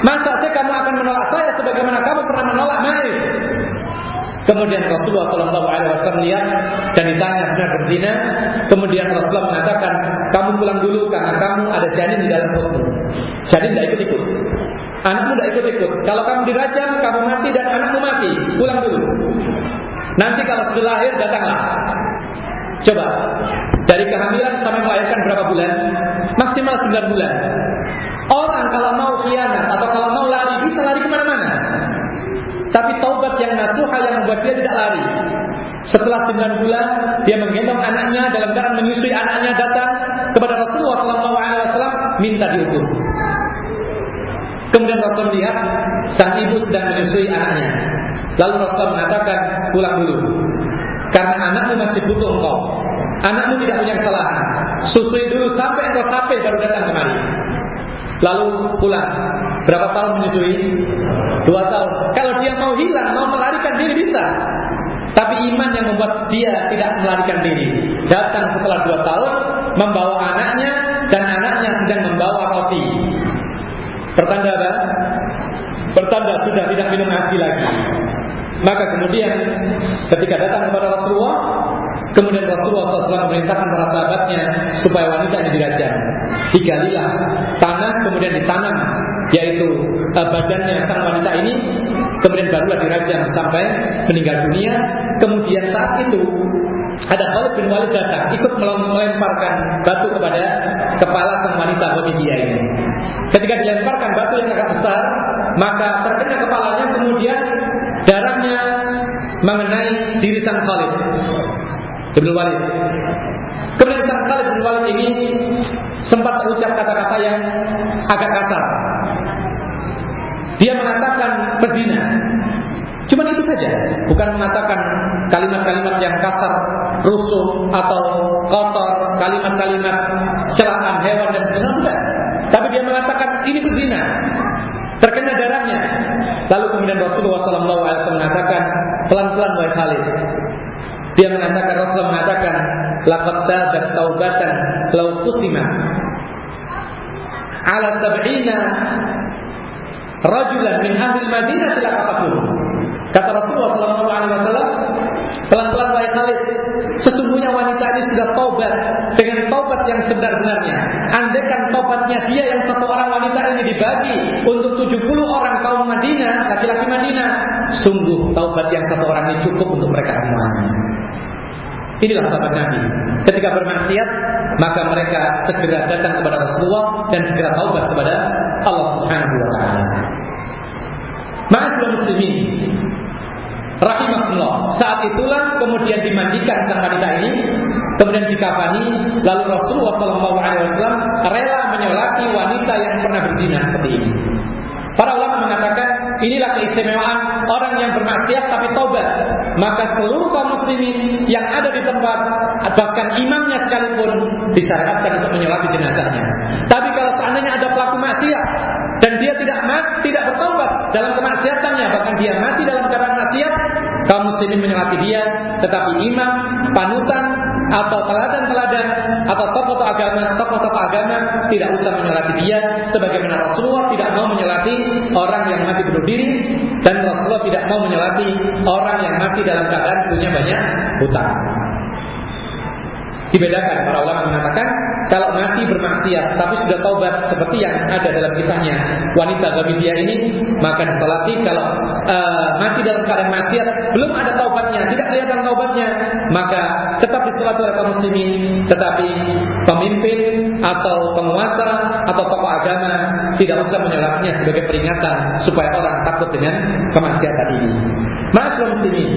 masa saya kamu akan menolak saya sebagaimana kamu pernah menolak Ma'is?" Kemudian Rasulullah Shallallahu Alaihi Wasallam lihat dan ditanya benar berzina. Kemudian Rasulullah mengatakan, kamu pulang dulu karena kamu ada janin di dalam perutmu. Janin tidak ikut ikut. Anakmu tidak ikut ikut. Kalau kamu dirajam, kamu mati dan anakmu mati. Pulang dulu. Nanti kalau sudah lahir datanglah. Coba dari kehamilan sampai melahirkan berapa bulan? Maksimal 9 bulan. Orang kalau mau khianat atau kalau mau lari bisa lari ke mana-mana. Tapi taubat yang nasuha yang membuat dia tidak lari. Setelah 9 bulan dia menggendong anaknya dalam keadaan menyusui anaknya datang kepada Rasulullah SAW minta dihukum. Kemudian Rasul melihat sang ibu sedang menyusui anaknya. Lalu Rasul mengatakan pulang dulu. Karena anakmu masih butuh engkau. Anakmu tidak punya kesalahan. Susui dulu sampai engkau sampai baru datang kemari. Lalu pulang. Berapa tahun menyusui? Dua tahun. Kalau dia mau hilang, mau melarikan diri bisa. Tapi iman yang membuat dia tidak melarikan diri. Datang setelah dua tahun, membawa anaknya, dan anaknya sedang membawa roti. Pertanda apa? Pertanda sudah tidak minum nasi lagi. Maka kemudian ketika datang kepada Rasulullah, kemudian Rasulullah SAW memerintahkan para sahabatnya supaya wanita ini dirajam. Digalilah tanah kemudian ditanam, yaitu uh, badannya sang wanita ini, kemudian barulah dirajam sampai meninggal dunia. Kemudian saat itu ada Khalid bin Walid datang ikut melemparkan batu kepada kepala sang wanita dia ini. Ketika dilemparkan batu yang agak besar, maka terkena kepalanya kemudian darahnya mengenai diri sang Khalid bin Walid. Kemudian sang Khalid bin Walid ini sempat terucap kata-kata yang agak kasar. Dia mengatakan pezina. Cuma itu saja, bukan mengatakan kalimat-kalimat yang kasar, rusuh atau kotor, kalimat-kalimat celaan hewan dan sebagainya. Tapi dia mengatakan ini berzina, terkena darahnya. Lalu kemudian Rasulullah SAW mengatakan pelan-pelan wahai Khalid. Dia mengatakan Rasulullah mengatakan laqad tabat taubatan law tusima ala sab'ina rajulan min ahli Madinah laqataluhu. Kata Rasulullah SAW, pelan-pelan wahai Khalid, sesungguhnya wanita ini sudah taubat dengan taubat yang sebenar-benarnya. Andaikan taubatnya dia yang satu orang wanita ini dibagi untuk 70 orang kaum Madinah, laki-laki Madinah, sungguh taubat yang satu orang ini cukup untuk mereka semuanya. Inilah sahabat Nabi. Ketika bermaksiat, maka mereka segera datang kepada Rasulullah dan segera taubat kepada Allah Subhanahu wa taala. Ma'asyiral muslimin, rahimahullah. Saat itulah kemudian dimandikan sang wanita ini, kemudian dikafani, lalu Rasulullah SAW rela menyolati wanita yang pernah berzina seperti ini. Para ulama mengatakan inilah keistimewaan orang yang bermaksiat tapi taubat. Maka seluruh kaum muslimin yang ada di tempat bahkan imamnya sekalipun disyariatkan untuk menyolati jenazahnya. Tapi kalau seandainya ada pelaku maksiat dan dia tidak mati, tidak bertobat dalam kemaksiatannya, bahkan dia mati dalam keadaan maksiat, kaum muslimin menyelati dia, tetapi imam, panutan, atau teladan-teladan atau tokoh-tokoh agama, tokoh-tokoh agama tidak usah menyelati dia. Sebagaimana Rasulullah tidak mau menyelati orang yang mati bunuh diri. Dan Rasulullah tidak mau menyelati orang yang mati dalam keadaan punya banyak hutang. Dibedakan para ulama mengatakan kalau mati bermaksiat tapi sudah taubat seperti yang ada dalam kisahnya wanita Gamidia ini maka disolati kalau uh, mati dalam keadaan maksiat belum ada taubatnya tidak kelihatan taubatnya maka tetap disolati oleh kaum muslimin tetapi pemimpin atau penguasa atau tokoh agama tidak usah menyolatinya sebagai peringatan supaya orang takut dengan kemaksiatan ini. Masyaallah muslimin.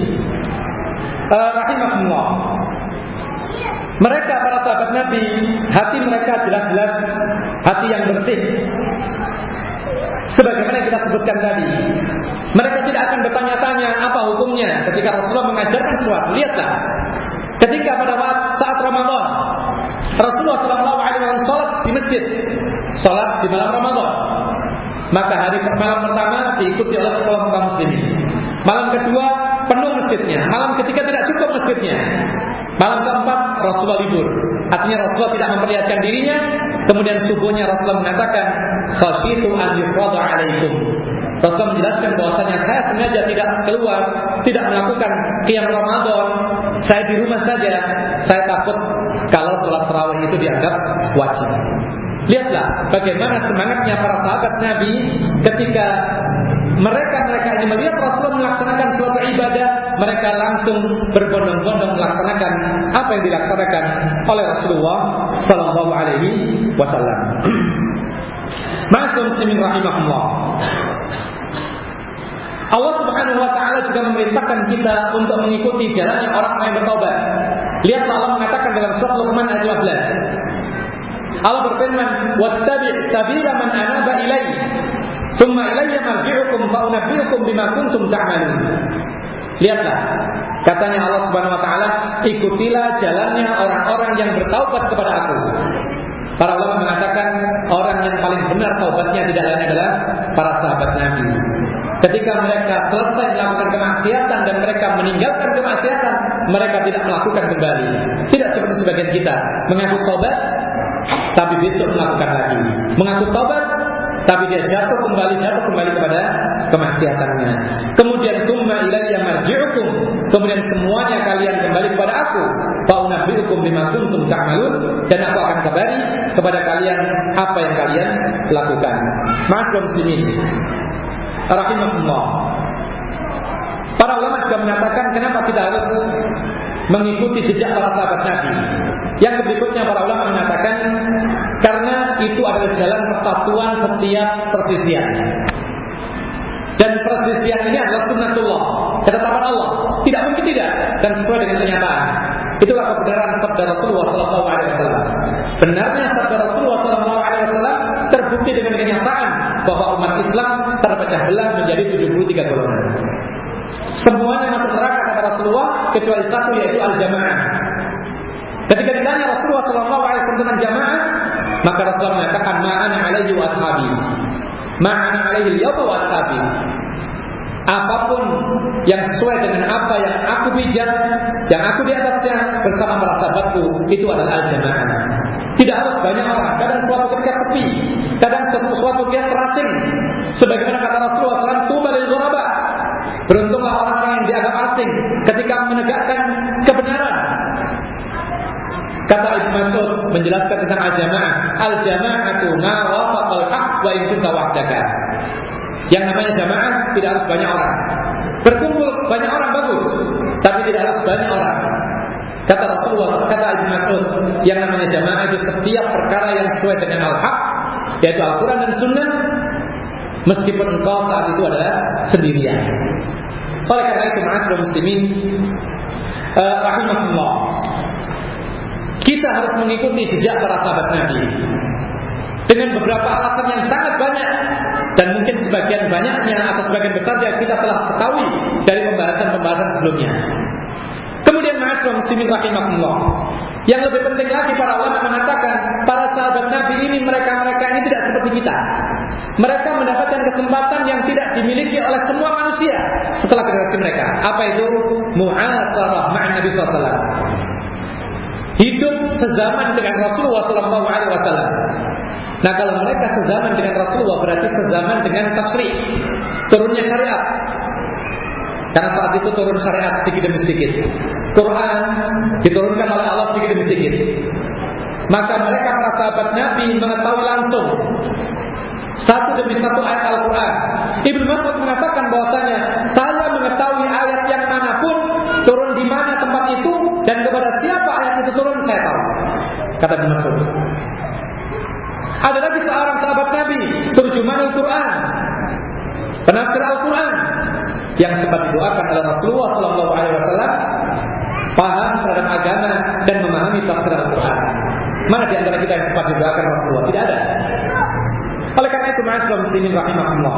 Uh, rahimahullah mereka para sahabat Nabi, hati mereka jelas-jelas hati yang bersih. Sebagaimana kita sebutkan tadi, mereka tidak akan bertanya-tanya apa hukumnya ketika Rasulullah mengajarkan sesuatu. Lihatlah, ketika pada saat Ramadan, Rasulullah SAW sholat di masjid, sholat di malam Ramadan. Maka hari malam pertama diikuti oleh kaum muslimin. Malam kedua penuh masjidnya. Malam ketiga tidak cukup masjidnya. Malam keempat Rasulullah libur. Artinya Rasulullah tidak memperlihatkan dirinya. Kemudian subuhnya Rasulullah mengatakan, "Khasyitu an yufrada alaikum." Rasulullah menjelaskan bahwasanya saya sengaja tidak keluar, tidak melakukan qiyam Ramadan. Saya di rumah saja. Saya takut kalau sholat tarawih itu dianggap wajib. Lihatlah bagaimana semangatnya para sahabat Nabi ketika mereka-mereka ini melihat Rasulullah melaksanakan suatu ibadah, mereka langsung berbondong-bondong melaksanakan apa yang dilaksanakan oleh Rasulullah Sallallahu Alaihi Wasallam. Masuk muslimin rahimahullah. Allah Subhanahu wa taala juga memerintahkan kita untuk mengikuti jalannya orang-orang yang bertobat. Lihat Allah mengatakan dalam surat Luqman ayat 15. Allah berfirman, "Wattabi' sabila man anaba ilaihi." Summa ilayya marji'ukum fa unabbi'ukum bima kuntum ta'malun. Lihatlah, katanya Allah Subhanahu wa taala, ikutilah jalannya orang-orang yang bertaubat kepada aku. Para ulama mengatakan orang yang paling benar taubatnya tidak lain adalah para sahabat Nabi. ketika mereka selesai melakukan kemaksiatan dan mereka meninggalkan kemaksiatan, mereka tidak melakukan kembali. Tidak seperti sebagian kita mengaku tobat, tapi besok melakukan lagi. Mengaku tobat, tapi dia jatuh kembali jatuh kembali kepada kemaksiatannya. Kemudian tumma ilayya marji'ukum. Kemudian semuanya kalian kembali kepada aku. Fa unabbiukum bima kuntum ta'malun dan aku akan kabari kepada kalian apa yang kalian lakukan. Ma'asyiral muslimin. Rahimahullah. Para ulama juga mengatakan kenapa kita harus mengikuti jejak para sahabat Nabi. Yang berikutnya para ulama mengatakan karena itu adalah jalan persatuan setiap persisian. Dan persisian ini adalah sunnatullah, ketetapan Allah. Tidak mungkin tidak dan sesuai dengan kenyataan. Itulah kebenaran sabda Rasulullah SAW. Benarnya sabda Rasulullah SAW terbukti dengan kenyataan bahwa umat Islam terpecah belah menjadi 73 golongan. Semuanya masuk neraka kata Rasulullah kecuali satu yaitu al-jamaah. Ketika ditanya Rasulullah SAW tentang jamaah, maka Rasulullah mengatakan ma'ana alaihi wa ashabi. Ma'ana alaihi yawma wa ashabi. Apa pun yang sesuai dengan apa yang aku pijat, yang aku di atasnya bersama para sahabatku, itu adalah al-jamaah. Tidak harus banyak orang. Kadang suatu ketika sepi, kadang suatu ketika terasing. Sebagaimana kata Rasulullah SAW, tubalil ghuraba. Beruntunglah orang-orang yang dianggap asing ketika menegakkan kebenaran. Kata Ibnu Mas'ud menjelaskan tentang al-jamaah, al-jama'atu ma wafaqal haq wa in wahdaka. Yang namanya jamaah tidak harus banyak orang. Berkumpul banyak orang bagus, tapi tidak harus banyak orang. Kata Rasulullah, kata Ibnu Mas'ud, yang namanya jamaah itu setiap perkara yang sesuai dengan al-haq, yaitu Al-Quran dan Sunnah, meskipun engkau saat itu adalah sendirian. Oleh karena itu, ma'asyiral muslimin, uh, rahimahullah. Kita harus mengikuti jejak para sahabat Nabi dengan beberapa alasan yang sangat banyak dan mungkin sebagian banyaknya atau sebagian besar yang kita telah ketahui dari pembahasan-pembahasan sebelumnya. Kemudian ma'asyiral muslimin rahimahullah. Yang lebih penting lagi para ulama mengatakan para sahabat Nabi ini mereka-mereka ini tidak seperti kita. Mereka mendapatkan kesempatan yang tidak dimiliki oleh semua manusia setelah generasi mereka. Apa itu? Mu'asarah ma'an Nabi SAW hidup sezaman dengan Rasulullah Sallallahu Alaihi Wasallam. Nah kalau mereka sezaman dengan Rasulullah berarti sezaman dengan tasri turunnya syariat. Karena saat itu turun syariat sedikit demi sedikit. Quran diturunkan oleh Allah sedikit demi sedikit. Maka mereka para sahabat Nabi mengetahui langsung satu demi satu ayat Al-Quran. Ibnu Mas'ud mengatakan bahwasanya saya mengetahui ayat dan kepada siapa ayat itu turun saya tahu. Kata Ibnu Mas'ud. Ada lagi seorang sahabat Nabi, turjuman Al-Quran, penafsir Al-Quran yang sempat didoakan oleh Rasulullah Sallallahu Alaihi Wasallam paham terhadap agama dan memahami tafsir Al-Quran. Mana di antara kita yang sempat didoakan Rasulullah? Tidak ada. Oleh karena itu, ma'asyiral muslimin rahimahullah.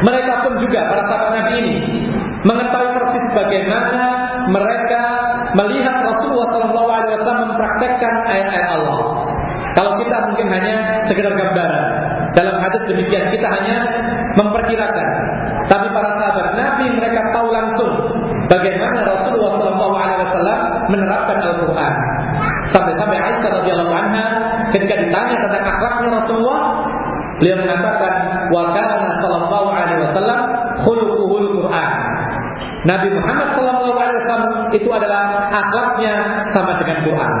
Mereka pun juga para sahabat Nabi ini mengetahui persis bagaimana mereka melihat Rasulullah Wasallam mempraktekkan ayat-ayat Allah. Kalau kita mungkin hanya sekedar gambaran. Dalam hadis demikian kita hanya memperkirakan. Tapi para sahabat Nabi mereka tahu langsung bagaimana Rasulullah Wasallam menerapkan Al-Quran. Sampai-sampai Aisyah radhiyallahu anha ketika ditanya tentang akhlaknya Rasulullah, beliau mengatakan, "Wa kana sallallahu alaihi Quran." Nabi Muhammad wasallam itu adalah akhlaknya sama dengan Quran.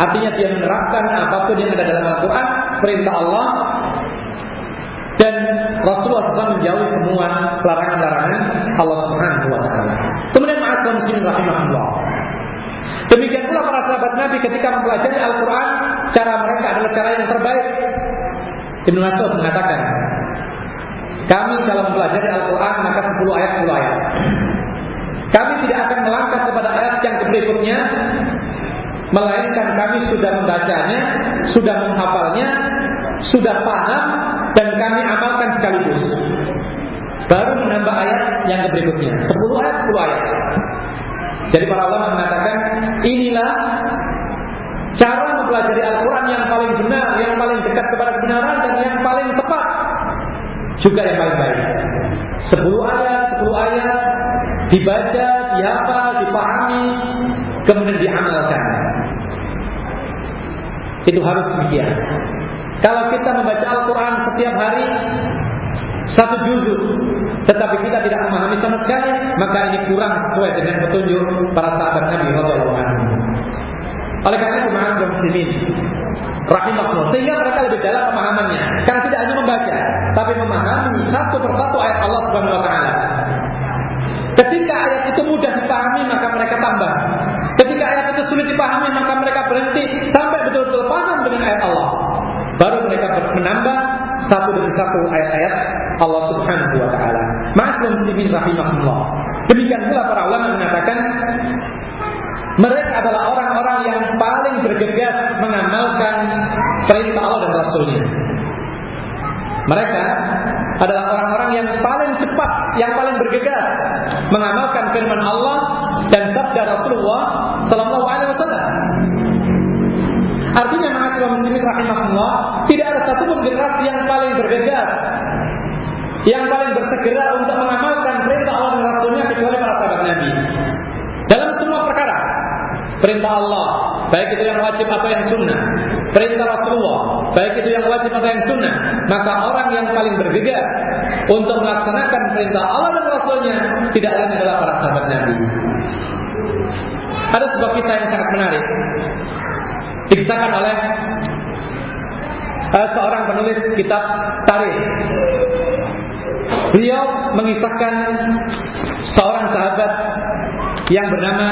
Artinya dia menerapkan apa pun yang ada dalam Al-Quran, perintah Allah dan Rasulullah SAW menjauhi semua larangan-larangan Allah Subhanahu wa taala. Kemudian ma'asyiral muslimin rahimahullah. Demikian pula para sahabat Nabi ketika mempelajari Al-Quran, cara mereka adalah cara yang terbaik. Ibnu Mas'ud mengatakan, kami dalam mempelajari Al-Quran maka 10 ayat 10 ayat. Kami tidak akan melangkah kepada ayat yang berikutnya, melainkan kami sudah membacanya, sudah menghafalnya, sudah paham, dan kami amalkan sekaligus. Baru menambah ayat yang berikutnya. 10 ayat, 10 ayat. Jadi para ulama mengatakan inilah cara mempelajari Al-Quran yang paling benar, yang paling dekat kepada kebenaran dan yang paling tepat. juga yang paling baik. Sepuluh ayat, sepuluh ayat dibaca, dihafal, dipahami, kemudian diamalkan. Itu harus demikian. Kalau kita membaca Al-Quran setiap hari satu juzuk, tetapi kita tidak memahami sama sekali, maka ini kurang sesuai dengan petunjuk para sahabat Nabi anhu. Oleh karena itu dan muslimin rahimahullah sehingga mereka lebih dalam pemahamannya karena tidak hanya membaca tapi memahami satu persatu ayat Allah Subhanahu wa taala. Ketika ayat itu mudah dipahami maka mereka tambah. Ketika ayat itu sulit dipahami maka mereka berhenti sampai betul-betul paham dengan ayat Allah. Baru mereka menambah satu demi satu ayat-ayat Allah Subhanahu wa taala. Ma'asyiral muslimin rahimahullah. Demikian pula para ulama mengatakan mereka adalah orang-orang yang paling bergegas mengamalkan perintah Allah dan Rasulnya. Mereka adalah orang-orang yang paling cepat, yang paling bergegas mengamalkan firman Allah dan sabda Rasulullah Sallallahu Alaihi Wasallam. Artinya mahasiswa muslimin rahimahullah tidak ada satupun generasi yang paling bergegas yang paling bersegera untuk mengamalkan perintah Allah dan Rasulnya kecuali para sahabat Nabi dalam semua perkara perintah Allah baik itu yang wajib atau yang sunnah. Perintah Rasulullah baik itu yang wajib atau yang sunnah. Maka orang yang paling bergegas untuk melaksanakan perintah Allah dan Rasulnya tidak lain adalah para sahabat Nabi. Ada sebuah kisah yang sangat menarik. Dikisahkan oleh uh, seorang penulis kitab tarikh. Beliau mengisahkan seorang sahabat yang bernama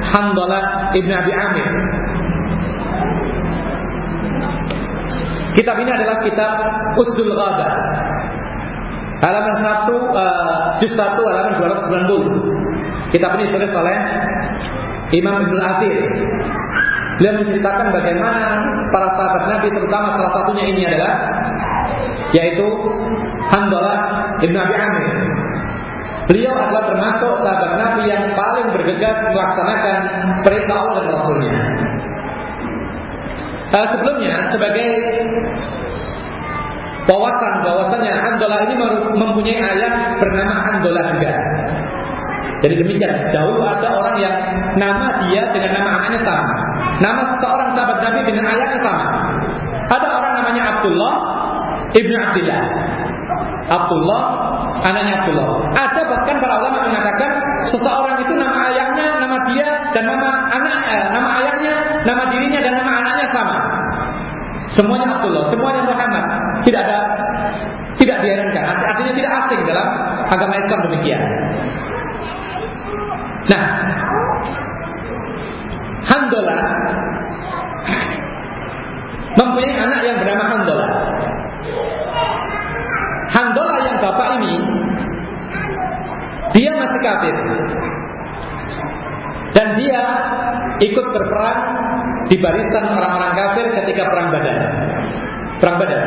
Hamdalah ibn Abi Amir. Kitab ini adalah kitab Usdul Ghada. Halaman 1 uh, juz 1 halaman 290. Kitab ini ditulis oleh Imam Ibnu Athir Beliau menceritakan bagaimana para sahabat Nabi terutama salah satunya ini adalah yaitu Handalah Ibn Abi Amir. Beliau adalah termasuk sahabat Nabi yang paling bergegas melaksanakan perintah Allah dan Rasulnya. Uh, sebelumnya sebagai wawasan bahwasanya Handalah ini mempunyai ayah bernama Handalah juga. Jadi demikian, dahulu ada orang yang nama dia dengan nama anaknya sama. Nama seorang sahabat Nabi dengan ayahnya sama. Ada orang namanya Abdullah ibnu Abdullah. Abdullah, anaknya Abdullah. Ada bahkan para ulama mengatakan seseorang itu nama ayahnya, nama dia dan nama anak, eh, nama ayahnya, nama dirinya dan nama anaknya sama. Semuanya Abdullah, semuanya Muhammad. Tidak ada tidak diherankan. Artinya tidak asing dalam agama Islam demikian. Nah, Handola mempunyai anak yang bernama Handola yang bapak ini dia masih kafir dan dia ikut berperang di barisan orang-orang kafir ketika perang Badar. Perang Badar.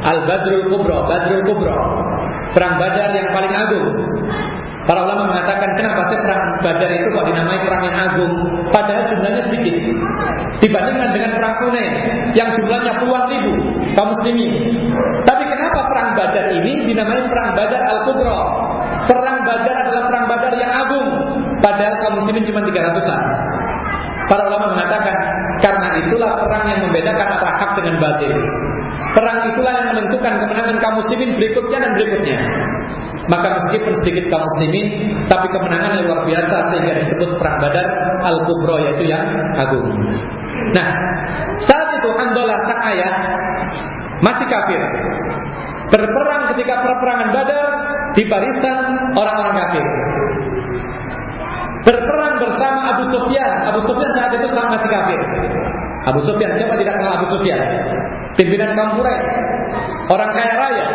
Al Badrul Kubro, Badrul Kubro. Perang Badar yang paling agung Para ulama mengatakan kenapa sih perang Badar itu kok dinamai perang yang agung padahal jumlahnya sedikit dibandingkan dengan perang Hunain yang jumlahnya puluhan ribu kaum muslimin. Tapi kenapa perang Badar ini dinamai perang Badar Al-Kubra? Perang Badar adalah perang Badar yang agung padahal kaum muslimin cuma 300-an. Para ulama mengatakan karena itulah perang yang membedakan antara hak dengan batil. Perang itulah yang menentukan kemenangan kaum muslimin berikutnya dan berikutnya. Maka meskipun sedikit kaum muslimin, tapi kemenangan yang luar biasa sehingga disebut perang Badar Al-Kubro yaitu yang agung. Nah, saat itu Handolah sang ayah masih kafir. Berperang ketika perperangan Badar di barisan orang-orang kafir. Berperang bersama Abu Sufyan. Abu Sufyan saat itu masih kafir. Abu Sufyan siapa tidak kenal Abu Sufyan? Pimpinan kaum Quraisy, orang kaya raya,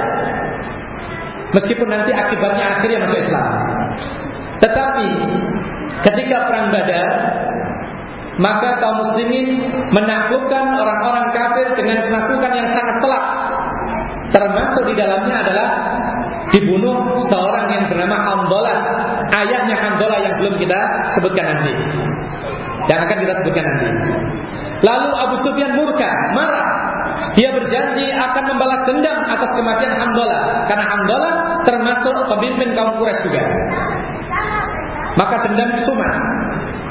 Meskipun nanti akibatnya akhirnya masuk Islam. Tetapi ketika perang Badar maka kaum muslimin menaklukkan orang-orang kafir dengan penaklukan yang sangat telak. Termasuk di dalamnya adalah dibunuh seorang yang bernama Hamdalah, ayahnya Hamdalah yang belum kita sebutkan nanti. Yang akan kita sebutkan nanti. Lalu Abu Sufyan murka, marah dia berjanji akan membalas dendam atas kematian Hamdalah karena Hamdalah termasuk pemimpin kaum Quraisy juga. Maka dendam sumat.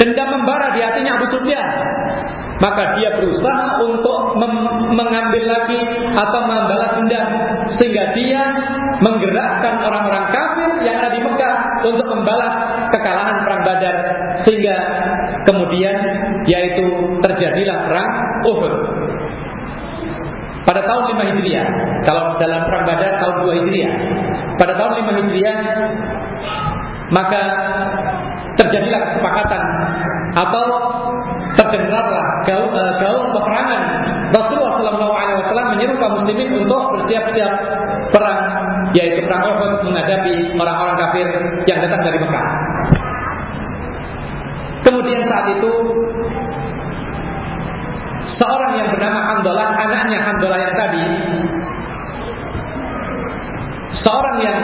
Dendam membara di hatinya Abu Sufyan. Maka dia berusaha untuk mengambil lagi atau membalas dendam sehingga dia menggerakkan orang-orang kafir yang ada di Mekah untuk membalas kekalahan perang Badar sehingga kemudian yaitu terjadilah perang Uhud. Pada tahun 5 Hijriah, kalau dalam perang Badar tahun 2 Hijriah. Pada tahun 5 Hijriah maka terjadilah kesepakatan atau terdengarlah uh, gaul peperangan Rasulullah SAW menyeru kaum muslimin untuk bersiap-siap perang yaitu perang Uhud menghadapi orang-orang kafir yang datang dari Mekah. Kemudian saat itu seorang yang bernama Handalah, anaknya Handalah yang tadi, seorang yang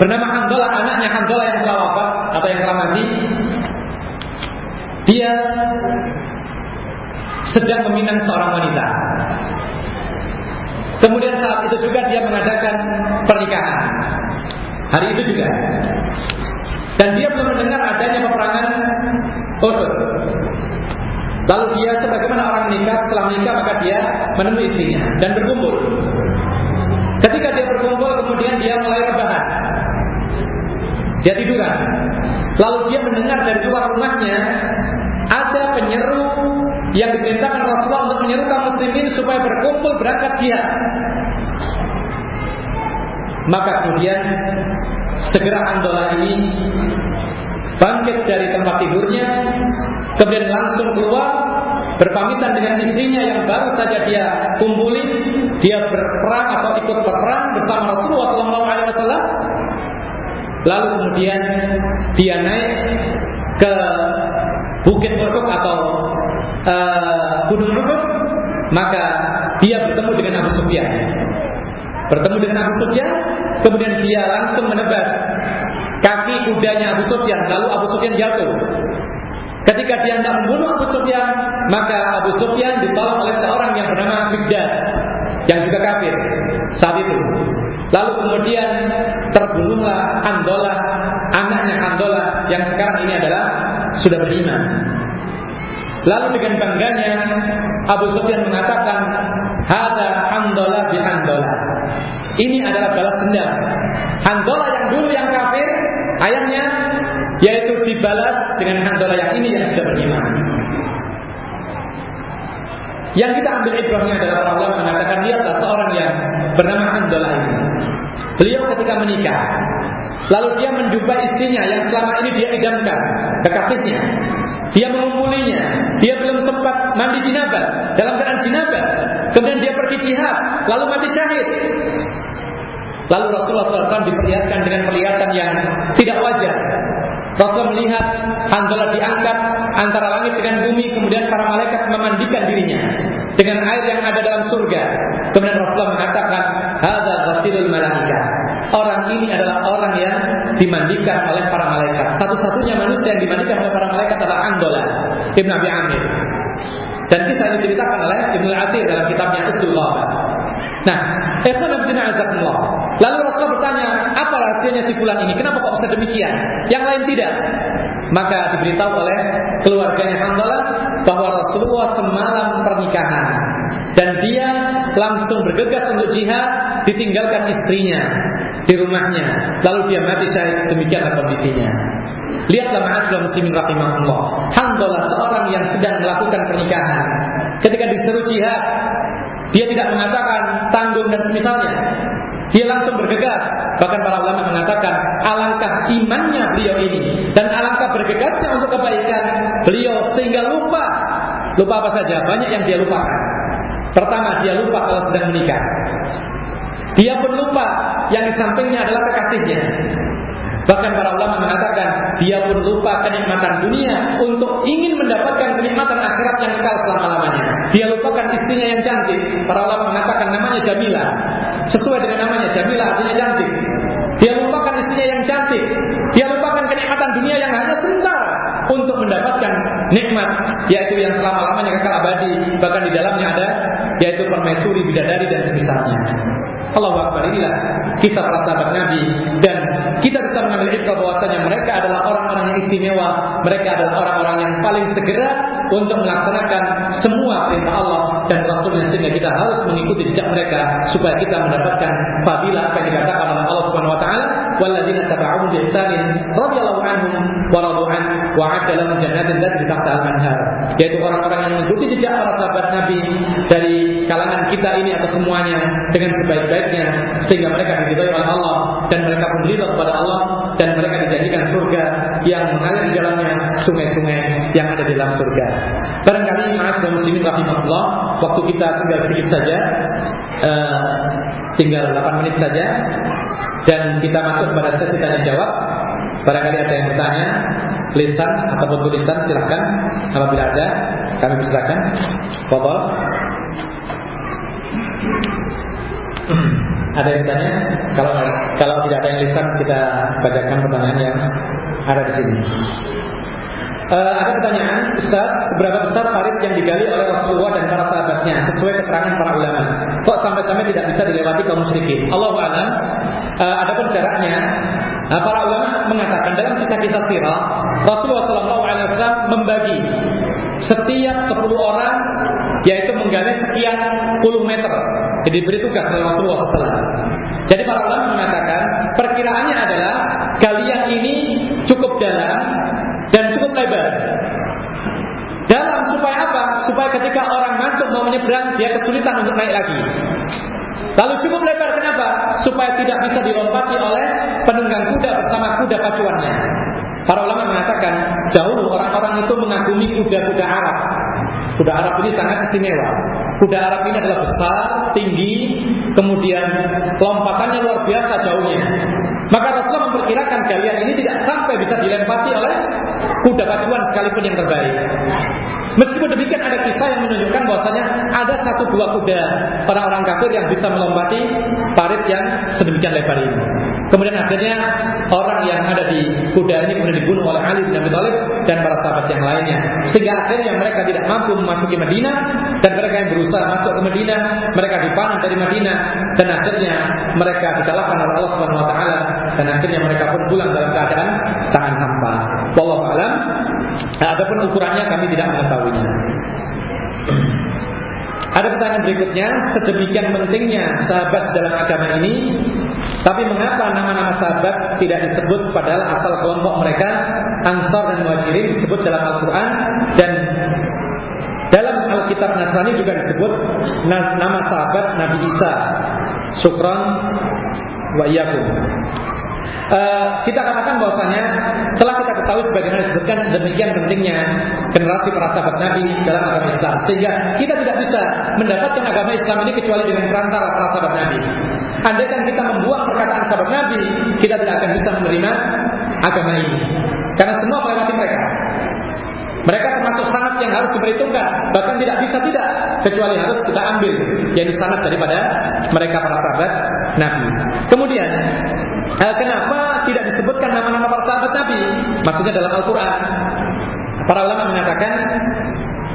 bernama Handalah, anaknya Handalah yang telah atau yang telah mati, dia sedang meminang seorang wanita. Kemudian saat itu juga dia mengadakan pernikahan. Hari itu juga. Dan dia belum mendengar adanya peperangan Uhud. Lalu dia sebagaimana orang menikah setelah menikah maka dia menemui istrinya dan berkumpul. Ketika dia berkumpul kemudian dia mulai rebahan. Dia tiduran. Lalu dia mendengar dari luar rumahnya ada penyeru yang diperintahkan Rasulullah untuk menyeru kaum muslimin supaya berkumpul berangkat jihad. Maka kemudian segera Andola ini bangkit dari tempat tidurnya, kemudian langsung keluar berpamitan dengan istrinya yang baru saja dia kumpuli, dia berperang atau ikut berperang bersama Rasulullah SAW. Lalu kemudian dia naik ke Bukit Uhud atau uh, Gunung Uhud, maka dia bertemu dengan Abu Sufyan. Bertemu dengan Abu Sufyan, kemudian dia langsung menebas kaki kudanya Abu Sufyan, lalu Abu Sufyan jatuh. Ketika dia hendak membunuh Abu Sufyan, maka Abu Sufyan ditolong oleh seorang yang bernama Migdad yang juga kafir saat itu. Lalu kemudian terbunuhlah Handola, anaknya Handola yang sekarang ini adalah sudah beriman. Lalu dengan bangganya Abu Sufyan mengatakan, "Hada Handola bi Handola." Ini adalah balas dendam. Handola yang dulu yang kafir, ayahnya yaitu dibalas dengan Handola yang ini yang sudah beriman. Yang kita ambil ibrahnya adalah ulama mengatakan lihatlah seorang yang bernama Handola ini. Beliau ketika menikah, lalu dia menjumpai istrinya yang selama ini dia idamkan, kekasihnya. Dia mengumpulinya, dia belum sempat mandi jinabah, dalam keadaan jinabah. Kemudian dia pergi jihad, lalu mati syahid. Lalu Rasulullah SAW diperlihatkan dengan perlihatan yang tidak wajar. Rasul melihat Hanzalah diangkat antara langit dengan bumi, kemudian para malaikat memandikan dirinya dengan air yang ada dalam surga. Kemudian Rasulullah mengatakan, "Hadza ghasilul malaika." Orang ini adalah orang yang dimandikan oleh para malaikat. Satu-satunya manusia yang dimandikan oleh para malaikat adalah Andola Ibn Abi Amir. Dan kita ini diceritakan oleh Ibnu Athir dalam kitabnya Usdullah. Nah, Ikhwan Abdina Azakumullah. Lalu Rasulullah bertanya, apa rahasianya si bulan ini? Kenapa kok bisa demikian? Yang lain tidak. Maka diberitahu oleh keluarganya Hamdalah bahwa Rasulullah semalam pernikahan dan dia langsung bergegas untuk jihad ditinggalkan istrinya di rumahnya lalu dia mati syahid demikianlah kondisinya Lihatlah ma'asyiral muslimin rahimahullah. Hamdalah seorang yang sedang melakukan pernikahan. Ketika diseru jihad, dia tidak mengatakan tanggung dan semisalnya. Dia langsung bergegas. Bahkan para ulama mengatakan alangkah imannya beliau ini dan alangkah bergegasnya untuk kebaikan beliau sehingga lupa. Lupa apa saja? Banyak yang dia lupakan. Pertama, dia lupa kalau sedang menikah. Dia pun lupa yang di sampingnya adalah kekasihnya. Bahkan para ulama mengatakan dia pun lupa kenikmatan dunia untuk ingin mendapatkan kenikmatan akhirat yang kekal selama-lamanya. Dia lupakan istrinya yang cantik. Para ulama mengatakan namanya Jamila. Sesuai dengan namanya Jamila artinya cantik. Dia lupakan istrinya yang cantik. Dia lupakan kenikmatan dunia yang hanya sebentar untuk mendapatkan nikmat yaitu yang selama-lamanya kekal abadi bahkan di dalamnya ada yaitu permaisuri bidadari dan semisalnya Allah Akbar inilah kisah para sahabat Nabi. Dan kita bisa mengambil ikhlas bahwasanya mereka adalah orang-orang yang istimewa. Mereka adalah orang-orang yang paling segera untuk melaksanakan semua perintah Allah dan Rasulnya sehingga kita harus mengikuti jejak mereka supaya kita mendapatkan fadilah apa yang dikatakan oleh Allah Subhanahu wa taala. Walladzina tabauhum bi radhiyallahu anhum wa radu an wa 'adda lahum jannatin tahtaha al-anhar. Yaitu orang-orang yang mengikuti jejak para sahabat Nabi dari kalangan kita ini atau semuanya dengan sehingga mereka diridhai oleh Allah dan mereka pun ridha kepada Allah dan mereka dijadikan surga yang mengalir di dalamnya sungai-sungai yang ada di dalam surga. Barangkali Mas dan Muslimin rahimahullah, waktu kita tinggal sedikit saja, uh, tinggal 8 menit saja, dan kita masuk pada sesi tanya jawab. Barangkali ada yang bertanya, lisan ataupun tulisan silahkan. Apabila ada, kami persilakan. Bobol. Ada yang bertanya? Kalau kalau tidak ada yang lisan, kita bacakan pertanyaan yang ada di sini. Uh, ada pertanyaan, Ustaz, seberapa besar parit yang digali oleh Rasulullah dan para sahabatnya sesuai keterangan para ulama? Kok sampai-sampai tidak bisa dilewati kaum musyrikin? Allah alam. Uh, ada pun jaraknya. Nah, para ulama mengatakan dalam kisah-kisah sirah, Rasulullah SAW membagi setiap 10 orang yaitu menggali sekian puluh meter. Diberi tugas oleh Rasulullah SAW. Jadi para ulama mengatakan perkiraannya adalah galian ini cukup dalam dan cukup lebar. Dalam supaya apa? Supaya ketika orang masuk mau menyeberang dia kesulitan untuk naik lagi. Lalu cukup lebar kenapa? Supaya tidak bisa dilompati oleh penunggang kuda bersama kuda pacuannya. Para ulama mengatakan dahulu orang-orang itu mengagumi kuda-kuda Arab. Kuda Arab ini sangat istimewa. Kuda Arab ini adalah besar, tinggi, kemudian lompatannya luar biasa jauhnya. Maka Rasulullah memperkirakan kalian ini tidak sampai bisa dilempati oleh kuda pacuan sekalipun yang terbaik. Meskipun demikian ada kisah yang menunjukkan bahwasanya ada satu dua kuda orang-orang kafir yang bisa melompati parit yang sedemikian lebar ini. Kemudian akhirnya orang yang ada di kuda ini kemudian dibunuh oleh Ali bin Abi Thalib dan para sahabat yang lainnya. Sehingga akhirnya mereka tidak mampu memasuki Madinah dan mereka yang berusaha masuk ke Madinah, mereka dipanah dari Madinah dan akhirnya mereka dikalahkan oleh Allah Subhanahu wa taala dan akhirnya mereka pun pulang dalam keadaan tangan hampa. Wallahu alam. Nah, adapun ukurannya kami tidak mengetahuinya. Ada pertanyaan berikutnya, sedemikian pentingnya sahabat dalam agama ini, tapi mengapa nama-nama sahabat tidak disebut padahal asal kelompok mereka Ansar dan Muhajirin disebut dalam Al-Quran dan dalam Alkitab Nasrani juga disebut nama sahabat Nabi Isa. Syukran wa iyyakum. Uh, kita katakan bahwasanya telah kita ketahui sebagaimana disebutkan sedemikian pentingnya generasi para sahabat Nabi dalam agama Islam sehingga kita tidak bisa mendapatkan agama Islam ini kecuali dengan perantara para sahabat Nabi. Andaikan kita membuang perkataan sahabat Nabi, kita tidak akan bisa menerima agama ini. Karena semua melewati mereka. Mereka termasuk sanat yang harus diperhitungkan, bahkan tidak bisa tidak, kecuali harus kita ambil jadi sanat daripada mereka para sahabat Nabi. Kemudian Eh, kenapa tidak disebutkan nama-nama para sahabat Nabi? Maksudnya dalam Al-Quran. Para ulama mengatakan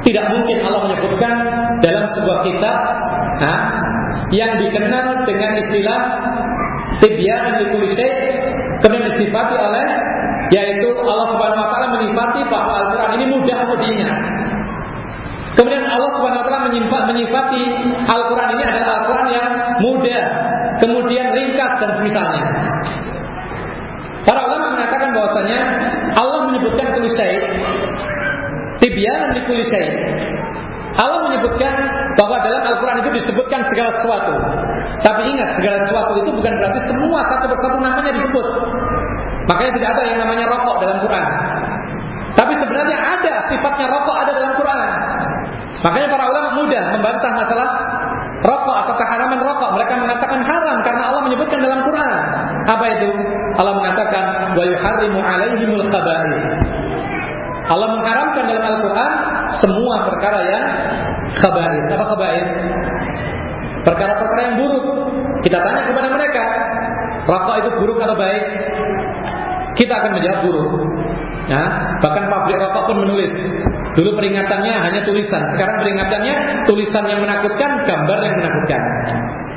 tidak mungkin Allah menyebutkan dalam sebuah kitab nah, yang dikenal dengan istilah tibyan likuli kemudian disifati oleh yaitu Allah Subhanahu wa taala menyifati bahwa Al-Qur'an ini mudah untuk diingat. Kemudian Allah Subhanahu wa taala menyifati Al-Qur'an ini adalah Al-Qur'an yang mudah, kemudian ringkas dan semisalnya. Para ulama mengatakan bahwasanya Allah menyebutkan kulisai tibyan kulisai. Allah menyebutkan bahwa dalam Al-Quran itu disebutkan segala sesuatu. Tapi ingat, segala sesuatu itu bukan berarti semua satu persatu namanya disebut. Makanya tidak ada yang namanya rokok dalam Quran. Tapi sebenarnya ada sifatnya rokok ada dalam Quran. Makanya para ulama mudah membantah masalah rokok atau keharaman rokok. Mereka mengatakan haram karena Allah menyebutkan dalam Quran. Apa itu? Allah mengatakan wa yuharrimu alaihimul khaba'ith. Allah mengharamkan dalam Al-Quran semua perkara yang khaba'ith. Apa khaba'ith? Perkara-perkara yang buruk. Kita tanya kepada mereka, rokok itu buruk atau baik? Kita akan menjawab buruk. Ya, bahkan pabrik rokok pun menulis. Dulu peringatannya hanya tulisan, sekarang peringatannya tulisan yang menakutkan, gambar yang menakutkan.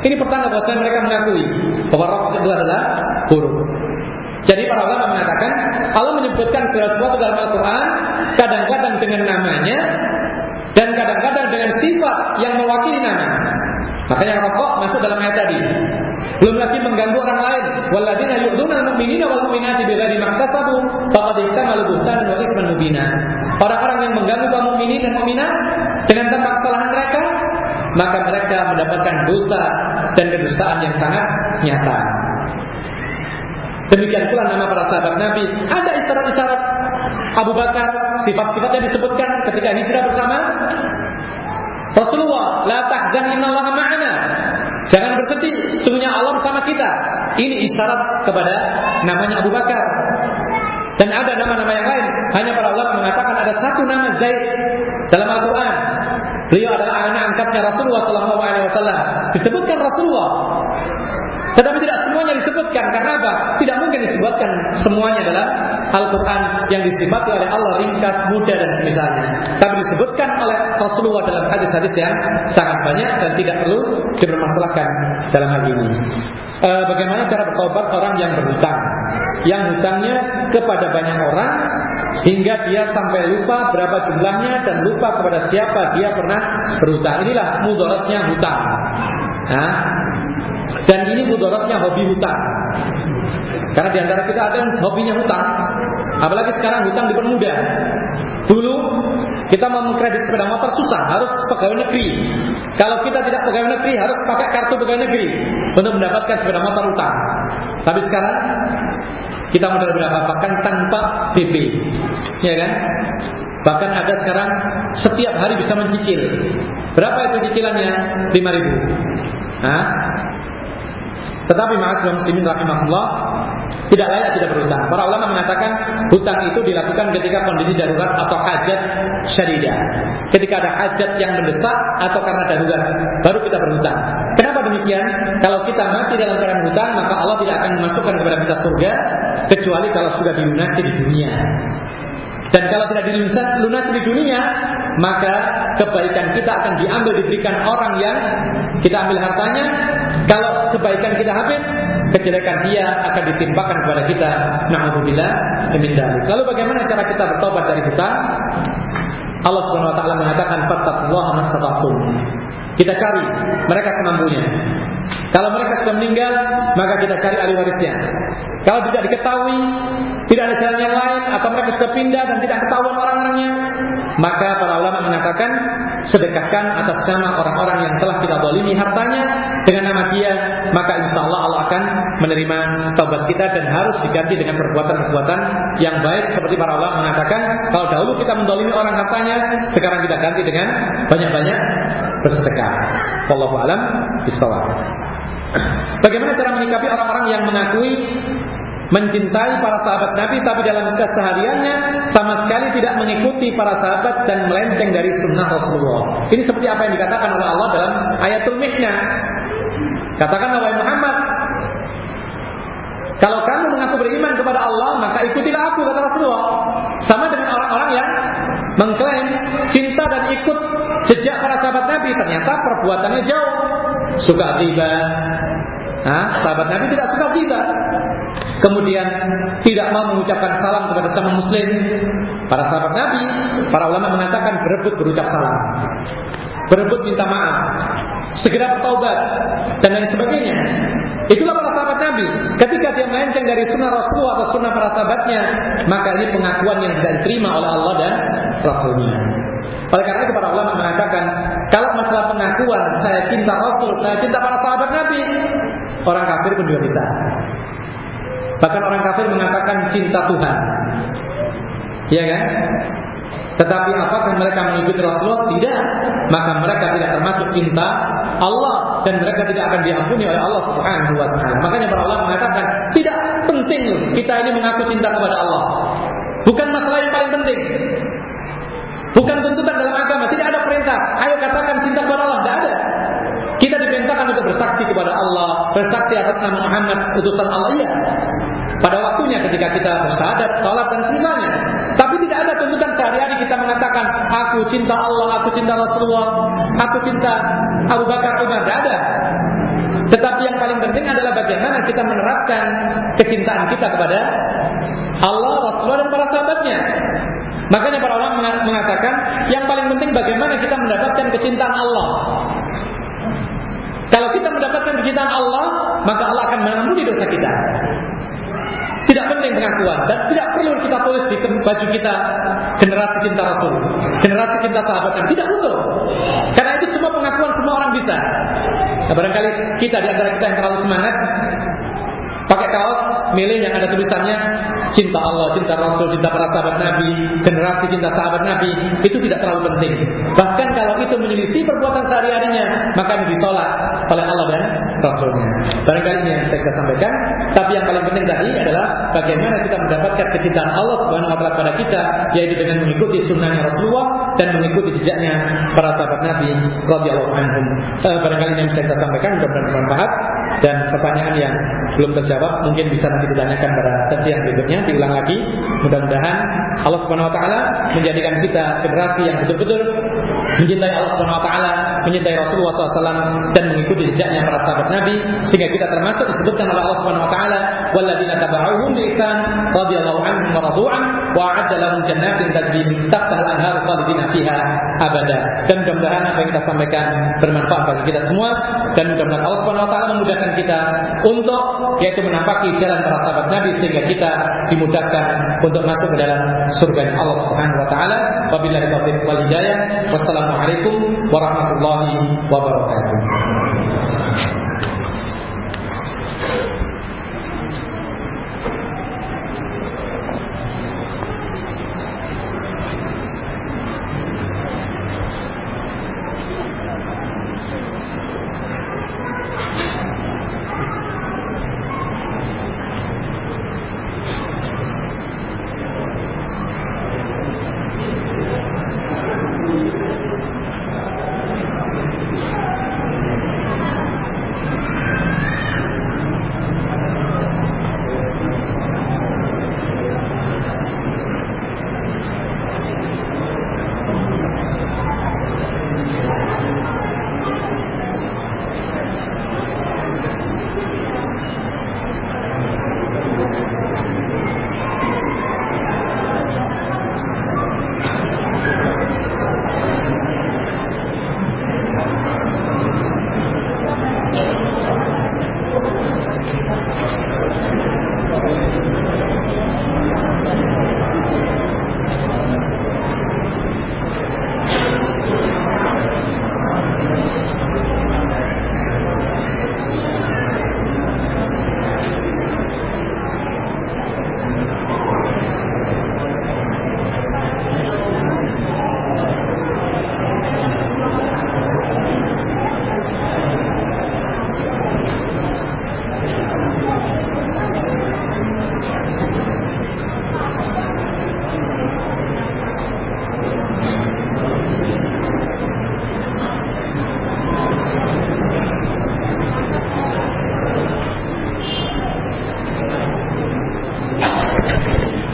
Ini pertanda bahwa mereka mengakui bahwa rokok itu adalah buruk. Jadi para ulama mengatakan Allah menyebutkan segala sesuatu dalam Al-Quran kadang-kadang dengan namanya dan kadang-kadang dengan sifat yang mewakili nama. Makanya rokok masuk dalam ayat tadi. Belum lagi mengganggu orang lain. Walladzina yu'duna al-mu'minina wal mu'minati bighairi maktasabu faqad ihtamalu buhtanan wa itsman mubina. Orang-orang yang mengganggu kaum mukminin dan mukminat dengan tanpa kesalahan mereka, maka mereka mendapatkan dosa dan kedustaan yang sangat nyata. Demikian pula nama para sahabat Nabi. Ada isyarat-isyarat Abu Bakar, sifat-sifatnya disebutkan ketika hijrah bersama Rasulullah, la tahzan innallaha ma'ana. Jangan bersedih, sungguhnya Allah bersama kita. Ini isyarat kepada namanya Abu Bakar. Dan ada nama-nama yang lain. Hanya para ulama mengatakan ada satu nama Zaid dalam Al-Quran. Beliau adalah anak angkatnya Rasulullah SAW. Disebutkan Rasulullah. Tetapi tidak semuanya disebutkan karena apa? Tidak mungkin disebutkan semuanya dalam Al-Quran yang disifati oleh Allah ringkas, mudah dan semisalnya. Tapi disebutkan oleh Rasulullah dalam hadis-hadis yang sangat banyak dan tidak perlu dipermasalahkan dalam hal ini. E, bagaimana cara bertobat orang yang berhutang? Yang hutangnya kepada banyak orang hingga dia sampai lupa berapa jumlahnya dan lupa kepada siapa dia pernah berhutang. Inilah mudaratnya hutang. Nah, dan ini mudaratnya hobi hutang. Karena di antara kita ada yang hobinya hutang. Apalagi sekarang hutang dipermudah. Dulu kita mau mengkredit sepeda motor susah, harus pegawai negeri. Kalau kita tidak pegawai negeri, harus pakai kartu pegawai negeri untuk mendapatkan sepeda motor hutang. Tapi sekarang kita modal berapa? Bahkan tanpa DP. Ya kan? Bahkan ada sekarang setiap hari bisa mencicil. Berapa itu cicilannya? 5000. Hah? Tetapi ma'asyiral muslimin rahimahullah tidak layak tidak berhutang. Para ulama mengatakan hutang itu dilakukan ketika kondisi darurat atau hajat syaridah. Ketika ada hajat yang mendesak atau karena darurat, baru kita berhutang. Kenapa demikian? Kalau kita mati dalam keadaan hutang, maka Allah tidak akan memasukkan kepada kita surga kecuali kalau sudah dilunasi di dunia. Dan kalau tidak dilunasi di dunia, maka kebaikan kita akan diambil diberikan orang yang kita ambil hartanya. Kalau kebaikan kita habis, kejelekan dia akan ditimpakan kepada kita. Nauzubillah min Lalu bagaimana cara kita bertobat dari hutang? Allah Subhanahu wa taala mengatakan fattaqullaha mastata'tum. Kita cari mereka semampunya. Kalau mereka sudah meninggal, maka kita cari ahli warisnya. Kalau tidak diketahui, tidak ada jalan yang lain, atau mereka sudah pindah dan tidak ketahuan orang-orangnya, maka para ulama mengatakan sedekahkan atas nama orang-orang yang telah kita bolimi hartanya dengan nama dia, maka insya Allah Allah akan menerima taubat kita dan harus diganti dengan perbuatan-perbuatan yang baik seperti para ulama mengatakan kalau dahulu kita mendolimi orang hartanya, sekarang kita ganti dengan banyak-banyak bersedekah. Wallahu alam bisawab. Bagaimana cara menyikapi orang-orang yang mengakui mencintai para sahabat Nabi tapi dalam kesehariannya sama sekali tidak mengikuti para sahabat dan melenceng dari sunnah Rasulullah. Ini seperti apa yang dikatakan oleh Allah dalam ayatul Mihna. Katakan wahai Muhammad, kalau kamu mengaku beriman kepada Allah, maka ikutilah aku kata Rasulullah. Sama dengan orang-orang yang mengklaim cinta dan ikut jejak para sahabat Nabi, ternyata perbuatannya jauh. Suka tiba, Nah, sahabat Nabi tidak suka tiba. Kemudian tidak mau mengucapkan salam kepada sama muslim. Para sahabat Nabi, para ulama mengatakan berebut berucap salam. Berebut minta maaf. Segera bertaubat dan lain sebagainya. Itulah para sahabat Nabi. Ketika dia melenceng dari sunnah Rasulullah atau sunnah para sahabatnya, maka ini pengakuan yang tidak diterima oleh Allah dan Rasulnya. Oleh karena itu para ulama mengatakan, kalau masalah pengakuan saya cinta Rasul, saya cinta para sahabat Nabi, orang kafir pun juga bisa. Bahkan orang kafir mengatakan cinta Tuhan. Iya kan? Tetapi apakah mereka mengikuti Rasulullah? Tidak. Maka mereka tidak termasuk cinta Allah dan mereka tidak akan diampuni oleh Allah Subhanahu wa taala. Makanya para ulama mengatakan, tidak penting kita ini mengaku cinta kepada Allah. Bukan masalah yang paling penting. Bukan tuntutan dalam agama, tidak ada perintah. Ayo katakan cinta kepada Allah, tidak ada. Kita diperintahkan untuk bersaksi kepada Allah, bersaksi atas nama Muhammad, utusan Allah. Iya. Pada waktunya ketika kita bersahadat, salat dan semisalnya. Tapi tidak ada tuntutan sehari-hari kita mengatakan aku cinta Allah, aku cinta Rasulullah, aku cinta Abu Bakar Umar. Tidak ada. Tetapi yang paling penting adalah bagaimana kita menerapkan kecintaan kita kepada Allah, Rasulullah dan para sahabatnya. Makanya para ulama mengatakan yang paling penting bagaimana kita mendapatkan kecintaan Allah. Kalau kita mendapatkan kecintaan Allah, maka Allah akan mengampuni dosa kita. Tidak penting pengakuan dan tidak perlu kita tulis di baju kita generasi cinta Rasul, generasi cinta sahabat Nabi. Tidak perlu. Karena itu semua pengakuan semua orang bisa. Nah, barangkali kita di antara kita yang terlalu semangat pakai kaos milih yang ada tulisannya cinta Allah, cinta Rasul, cinta para sahabat Nabi, generasi cinta sahabat Nabi, itu tidak terlalu penting. Bahkan kalau itu menyelisih perbuatan sehari-harinya, maka ditolak oleh Allah dan Rasulnya. Barangkali ini yang saya sampaikan. Tapi yang paling penting tadi adalah bagaimana kita mendapatkan kecintaan Allah Subhanahu Wa Taala pada kita, yaitu dengan mengikuti sunnahnya Rasulullah dan mengikuti jejaknya para sahabat Nabi radhiyallahu. Uh, barangkali ini yang kita sampaikan mudah-mudahan bermanfaat dan pertanyaan yang belum terjawab mungkin bisa nanti ditanyakan pada sesi yang berikutnya. Diulang lagi. Mudah-mudahan Allah Subhanahu wa taala menjadikan kita generasi yang betul-betul mencintai Allah Subhanahu wa taala, mencintai Rasulullah SAW dan mengikuti jejaknya para sahabat Nabi sehingga kita termasuk disebutkan oleh Allah Subhanahu wa taala walladzina tabauhum bi radhiyallahu anhum wa wa a'adda lahum jannatin tajri min tahtiha al-anhar khalidina fiha abada. Dan mudah-mudahan apa yang kita sampaikan bermanfaat bagi kita semua dan mudah-mudahan Allah Subhanahu wa memudahkan kita untuk yaitu menampaki jalan para sahabat Nabi sehingga kita dimudahkan untuk masuk ke dalam surga Allah Subhanahu wa taala. Wabillahi taufiq wal hidayah. Wassalamualaikum warahmatullahi wabarakatuh.